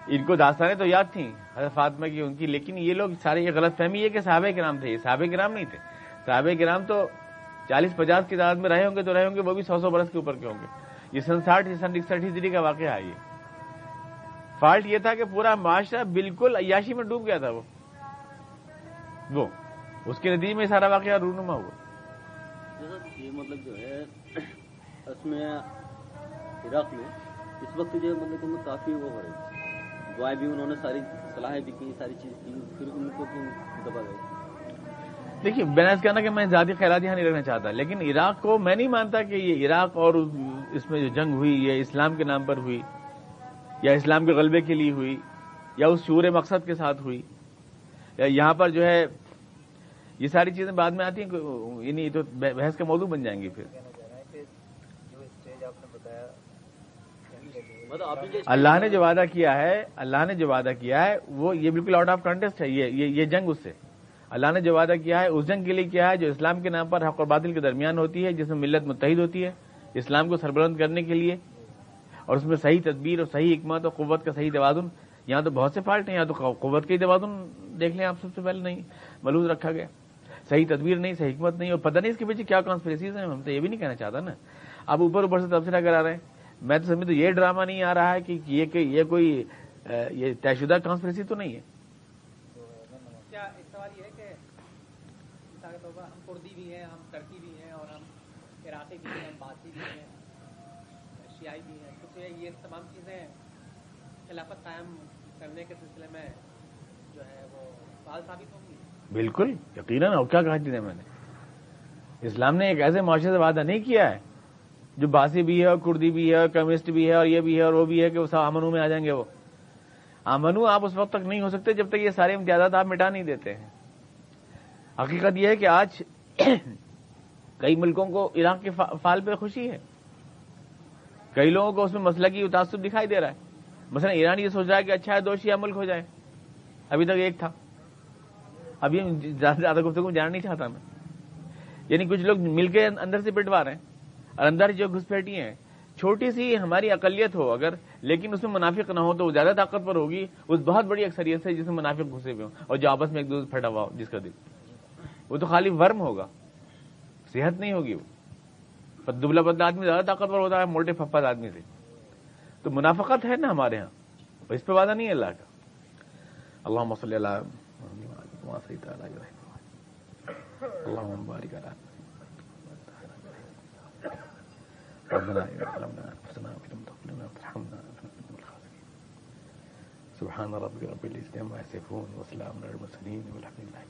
ان کو داستانیں تو یاد تھیں، حضرت فاطمہ کی ان کی، لیکن یہ لوگ سارے یہ غلط فہمی ہے کہ صحابہ کرام تھے، یہ صحابہ کرام نہیں تھے۔ صحابہ کرام تو چالیس پچاس کی تعداد میں رہے ہوں گے تو رہے ہوں گے، وہ بھی سو سو برس کے اوپر کے ہوں گے۔ یہ سن ساٹھ سن اکسٹھ ہجری کا واقعہ ہے یہ۔ فالٹ یہ تھا کہ پورا معاشرہ بالکل عیاشی میں ڈوب گیا تھا وہ۔ وہ، اس کے نتیجے میں سارا واقعہ رونما ہوا۔ یہ مطلب جو ہے، اس میں عراق میں اس وقت جو مطلب کافی وہ ہو رہی دعائیں بھی انہوں نے ساری صلاحیں بھی کی ساری چیز کی پھر ان کو کیوں دبا گئے؟ دیکھیے بینس کہنا کہ میں ذاتی خیالات یہاں نہیں رکھنا چاہتا، لیکن عراق کو میں نہیں مانتا کہ یہ عراق اور اس میں جو جنگ ہوئی یہ اسلام کے نام پر ہوئی، یا اسلام کے غلبے کے لیے ہوئی، یا اس شور مقصد کے ساتھ ہوئی، یا یہاں پر جو ہے، یہ ساری چیزیں بعد میں آتی ہیں یعنی تو بحث کا موضوع بن جائیں گی پھر۔ اللہ نے جو وعدہ کیا ہے، اللہ نے جو وعدہ کیا ہے، وہ یہ بالکل آؤٹ آف کنٹیسٹ ہے، یہ یہ جنگ اس سے۔ اللہ نے جو وعدہ کیا ہے، اس جنگ کے لیے کیا ہے، جو اسلام کے نام پر حق اور بادل کے درمیان ہوتی ہے، جس میں ملت متحد ہوتی ہے، اسلام کو سربلند کرنے کے لیے۔ اور اس میں صحیح تدبیر اور صحیح حکمت اور قوت کا صحیح توازن، یہاں تو بہت سے فالٹ ہیں، یہاں تو قوت کا ہی توازن دیکھ لیں آپ سب سے پہلے نہیں ملوز رکھا گیا۔ صحیح تدبیر نہیں، صحیح حکمت نہیں، اور پتہ نہیں اس کے پیچھے کیا کانسپریسیز ہیں، ہم تو یہ بھی نہیں کہنا چاہتا نا۔ آپ اوپر اوپر سے تبصرہ کرا رہے ہیں۔ میں تو سمجھ تو یہ ڈرامہ نہیں آ رہا ہے کہ یہ کہ یہ کوئی یہ طے شدہ کانسپریسی تو نہیں ہے۔ سوال یہ ہے کہ ہم کردی بھی ہیں ہم ترکی بھی ہیں اور ہم عراقی بھی ہیں ہم باسی بھی ہیں شیائی بھی ہیں۔ کچھ یہ تمام چیزیں خلافت قائم کرنے کے سلسلے میں جو ہے وہ فعال ثابت ہوں گی؟ بالکل یقیناً۔ اور کیا کہا جی میں نے؟ اسلام نے ایک ایسے معاشرے سے وعدہ نہیں کیا ہے جو باسی بھی ہے اور کردی بھی ہے اور کمیونسٹ بھی ہے اور یہ بھی ہے اور وہ بھی ہے کہ وہ سب میں آ جائیں گے وہ۔ امنو آپ اس وقت تک نہیں ہو سکتے جب تک یہ سارے امتیازات آپ مٹا نہیں دیتے ہیں۔ حقیقت یہ ہے کہ آج کئی ملکوں کو عراق کے فال پہ خوشی ہے۔ کئی لوگوں کو اس میں مسئلہ کی اتاثر دکھائی دے رہا ہے۔ مثلا ایران یہ سوچ رہا ہے کہ اچھا ہے، دو شیعہ ملک ہو جائے ابھی تک ایک تھا۔ ابھی زیادہ زیادہ گفتگو جانا نہیں چاہتا میں۔ یعنی کچھ لوگ مل کے اندر سے پٹوا رہے ہیں۔ اور اندر جو گھسپیٹی ہیں، چھوٹی سی ہماری اقلیت ہو اگر، لیکن اس میں منافق نہ ہو تو وہ زیادہ طاقتور ہوگی، اس بہت بڑی اکثریت سے جس میں منافق گھسے ہوئے ہوں، اور جو آپس میں ایک دوسرے پھٹا ہوا ہو، جس کا دل۔ وہ تو خالی ورم ہوگا، صحت نہیں ہوگی وہ۔ دبلا بدلا آدمی زیادہ طاقتور ہوتا ہے موٹے پھپت آدمی سے۔ تو منافقت ہے نا ہمارے یہاں اس پہ وعدہ نہیں ہے اللہ کا۔ اللہ مسلم اللہ مبارک اللہ ربنا ربنا انفسنا وإن تغفر لنا وترحمنا سبحان ربك رب العزه عما يصفون، وسلام على المرسلين، والحمد لله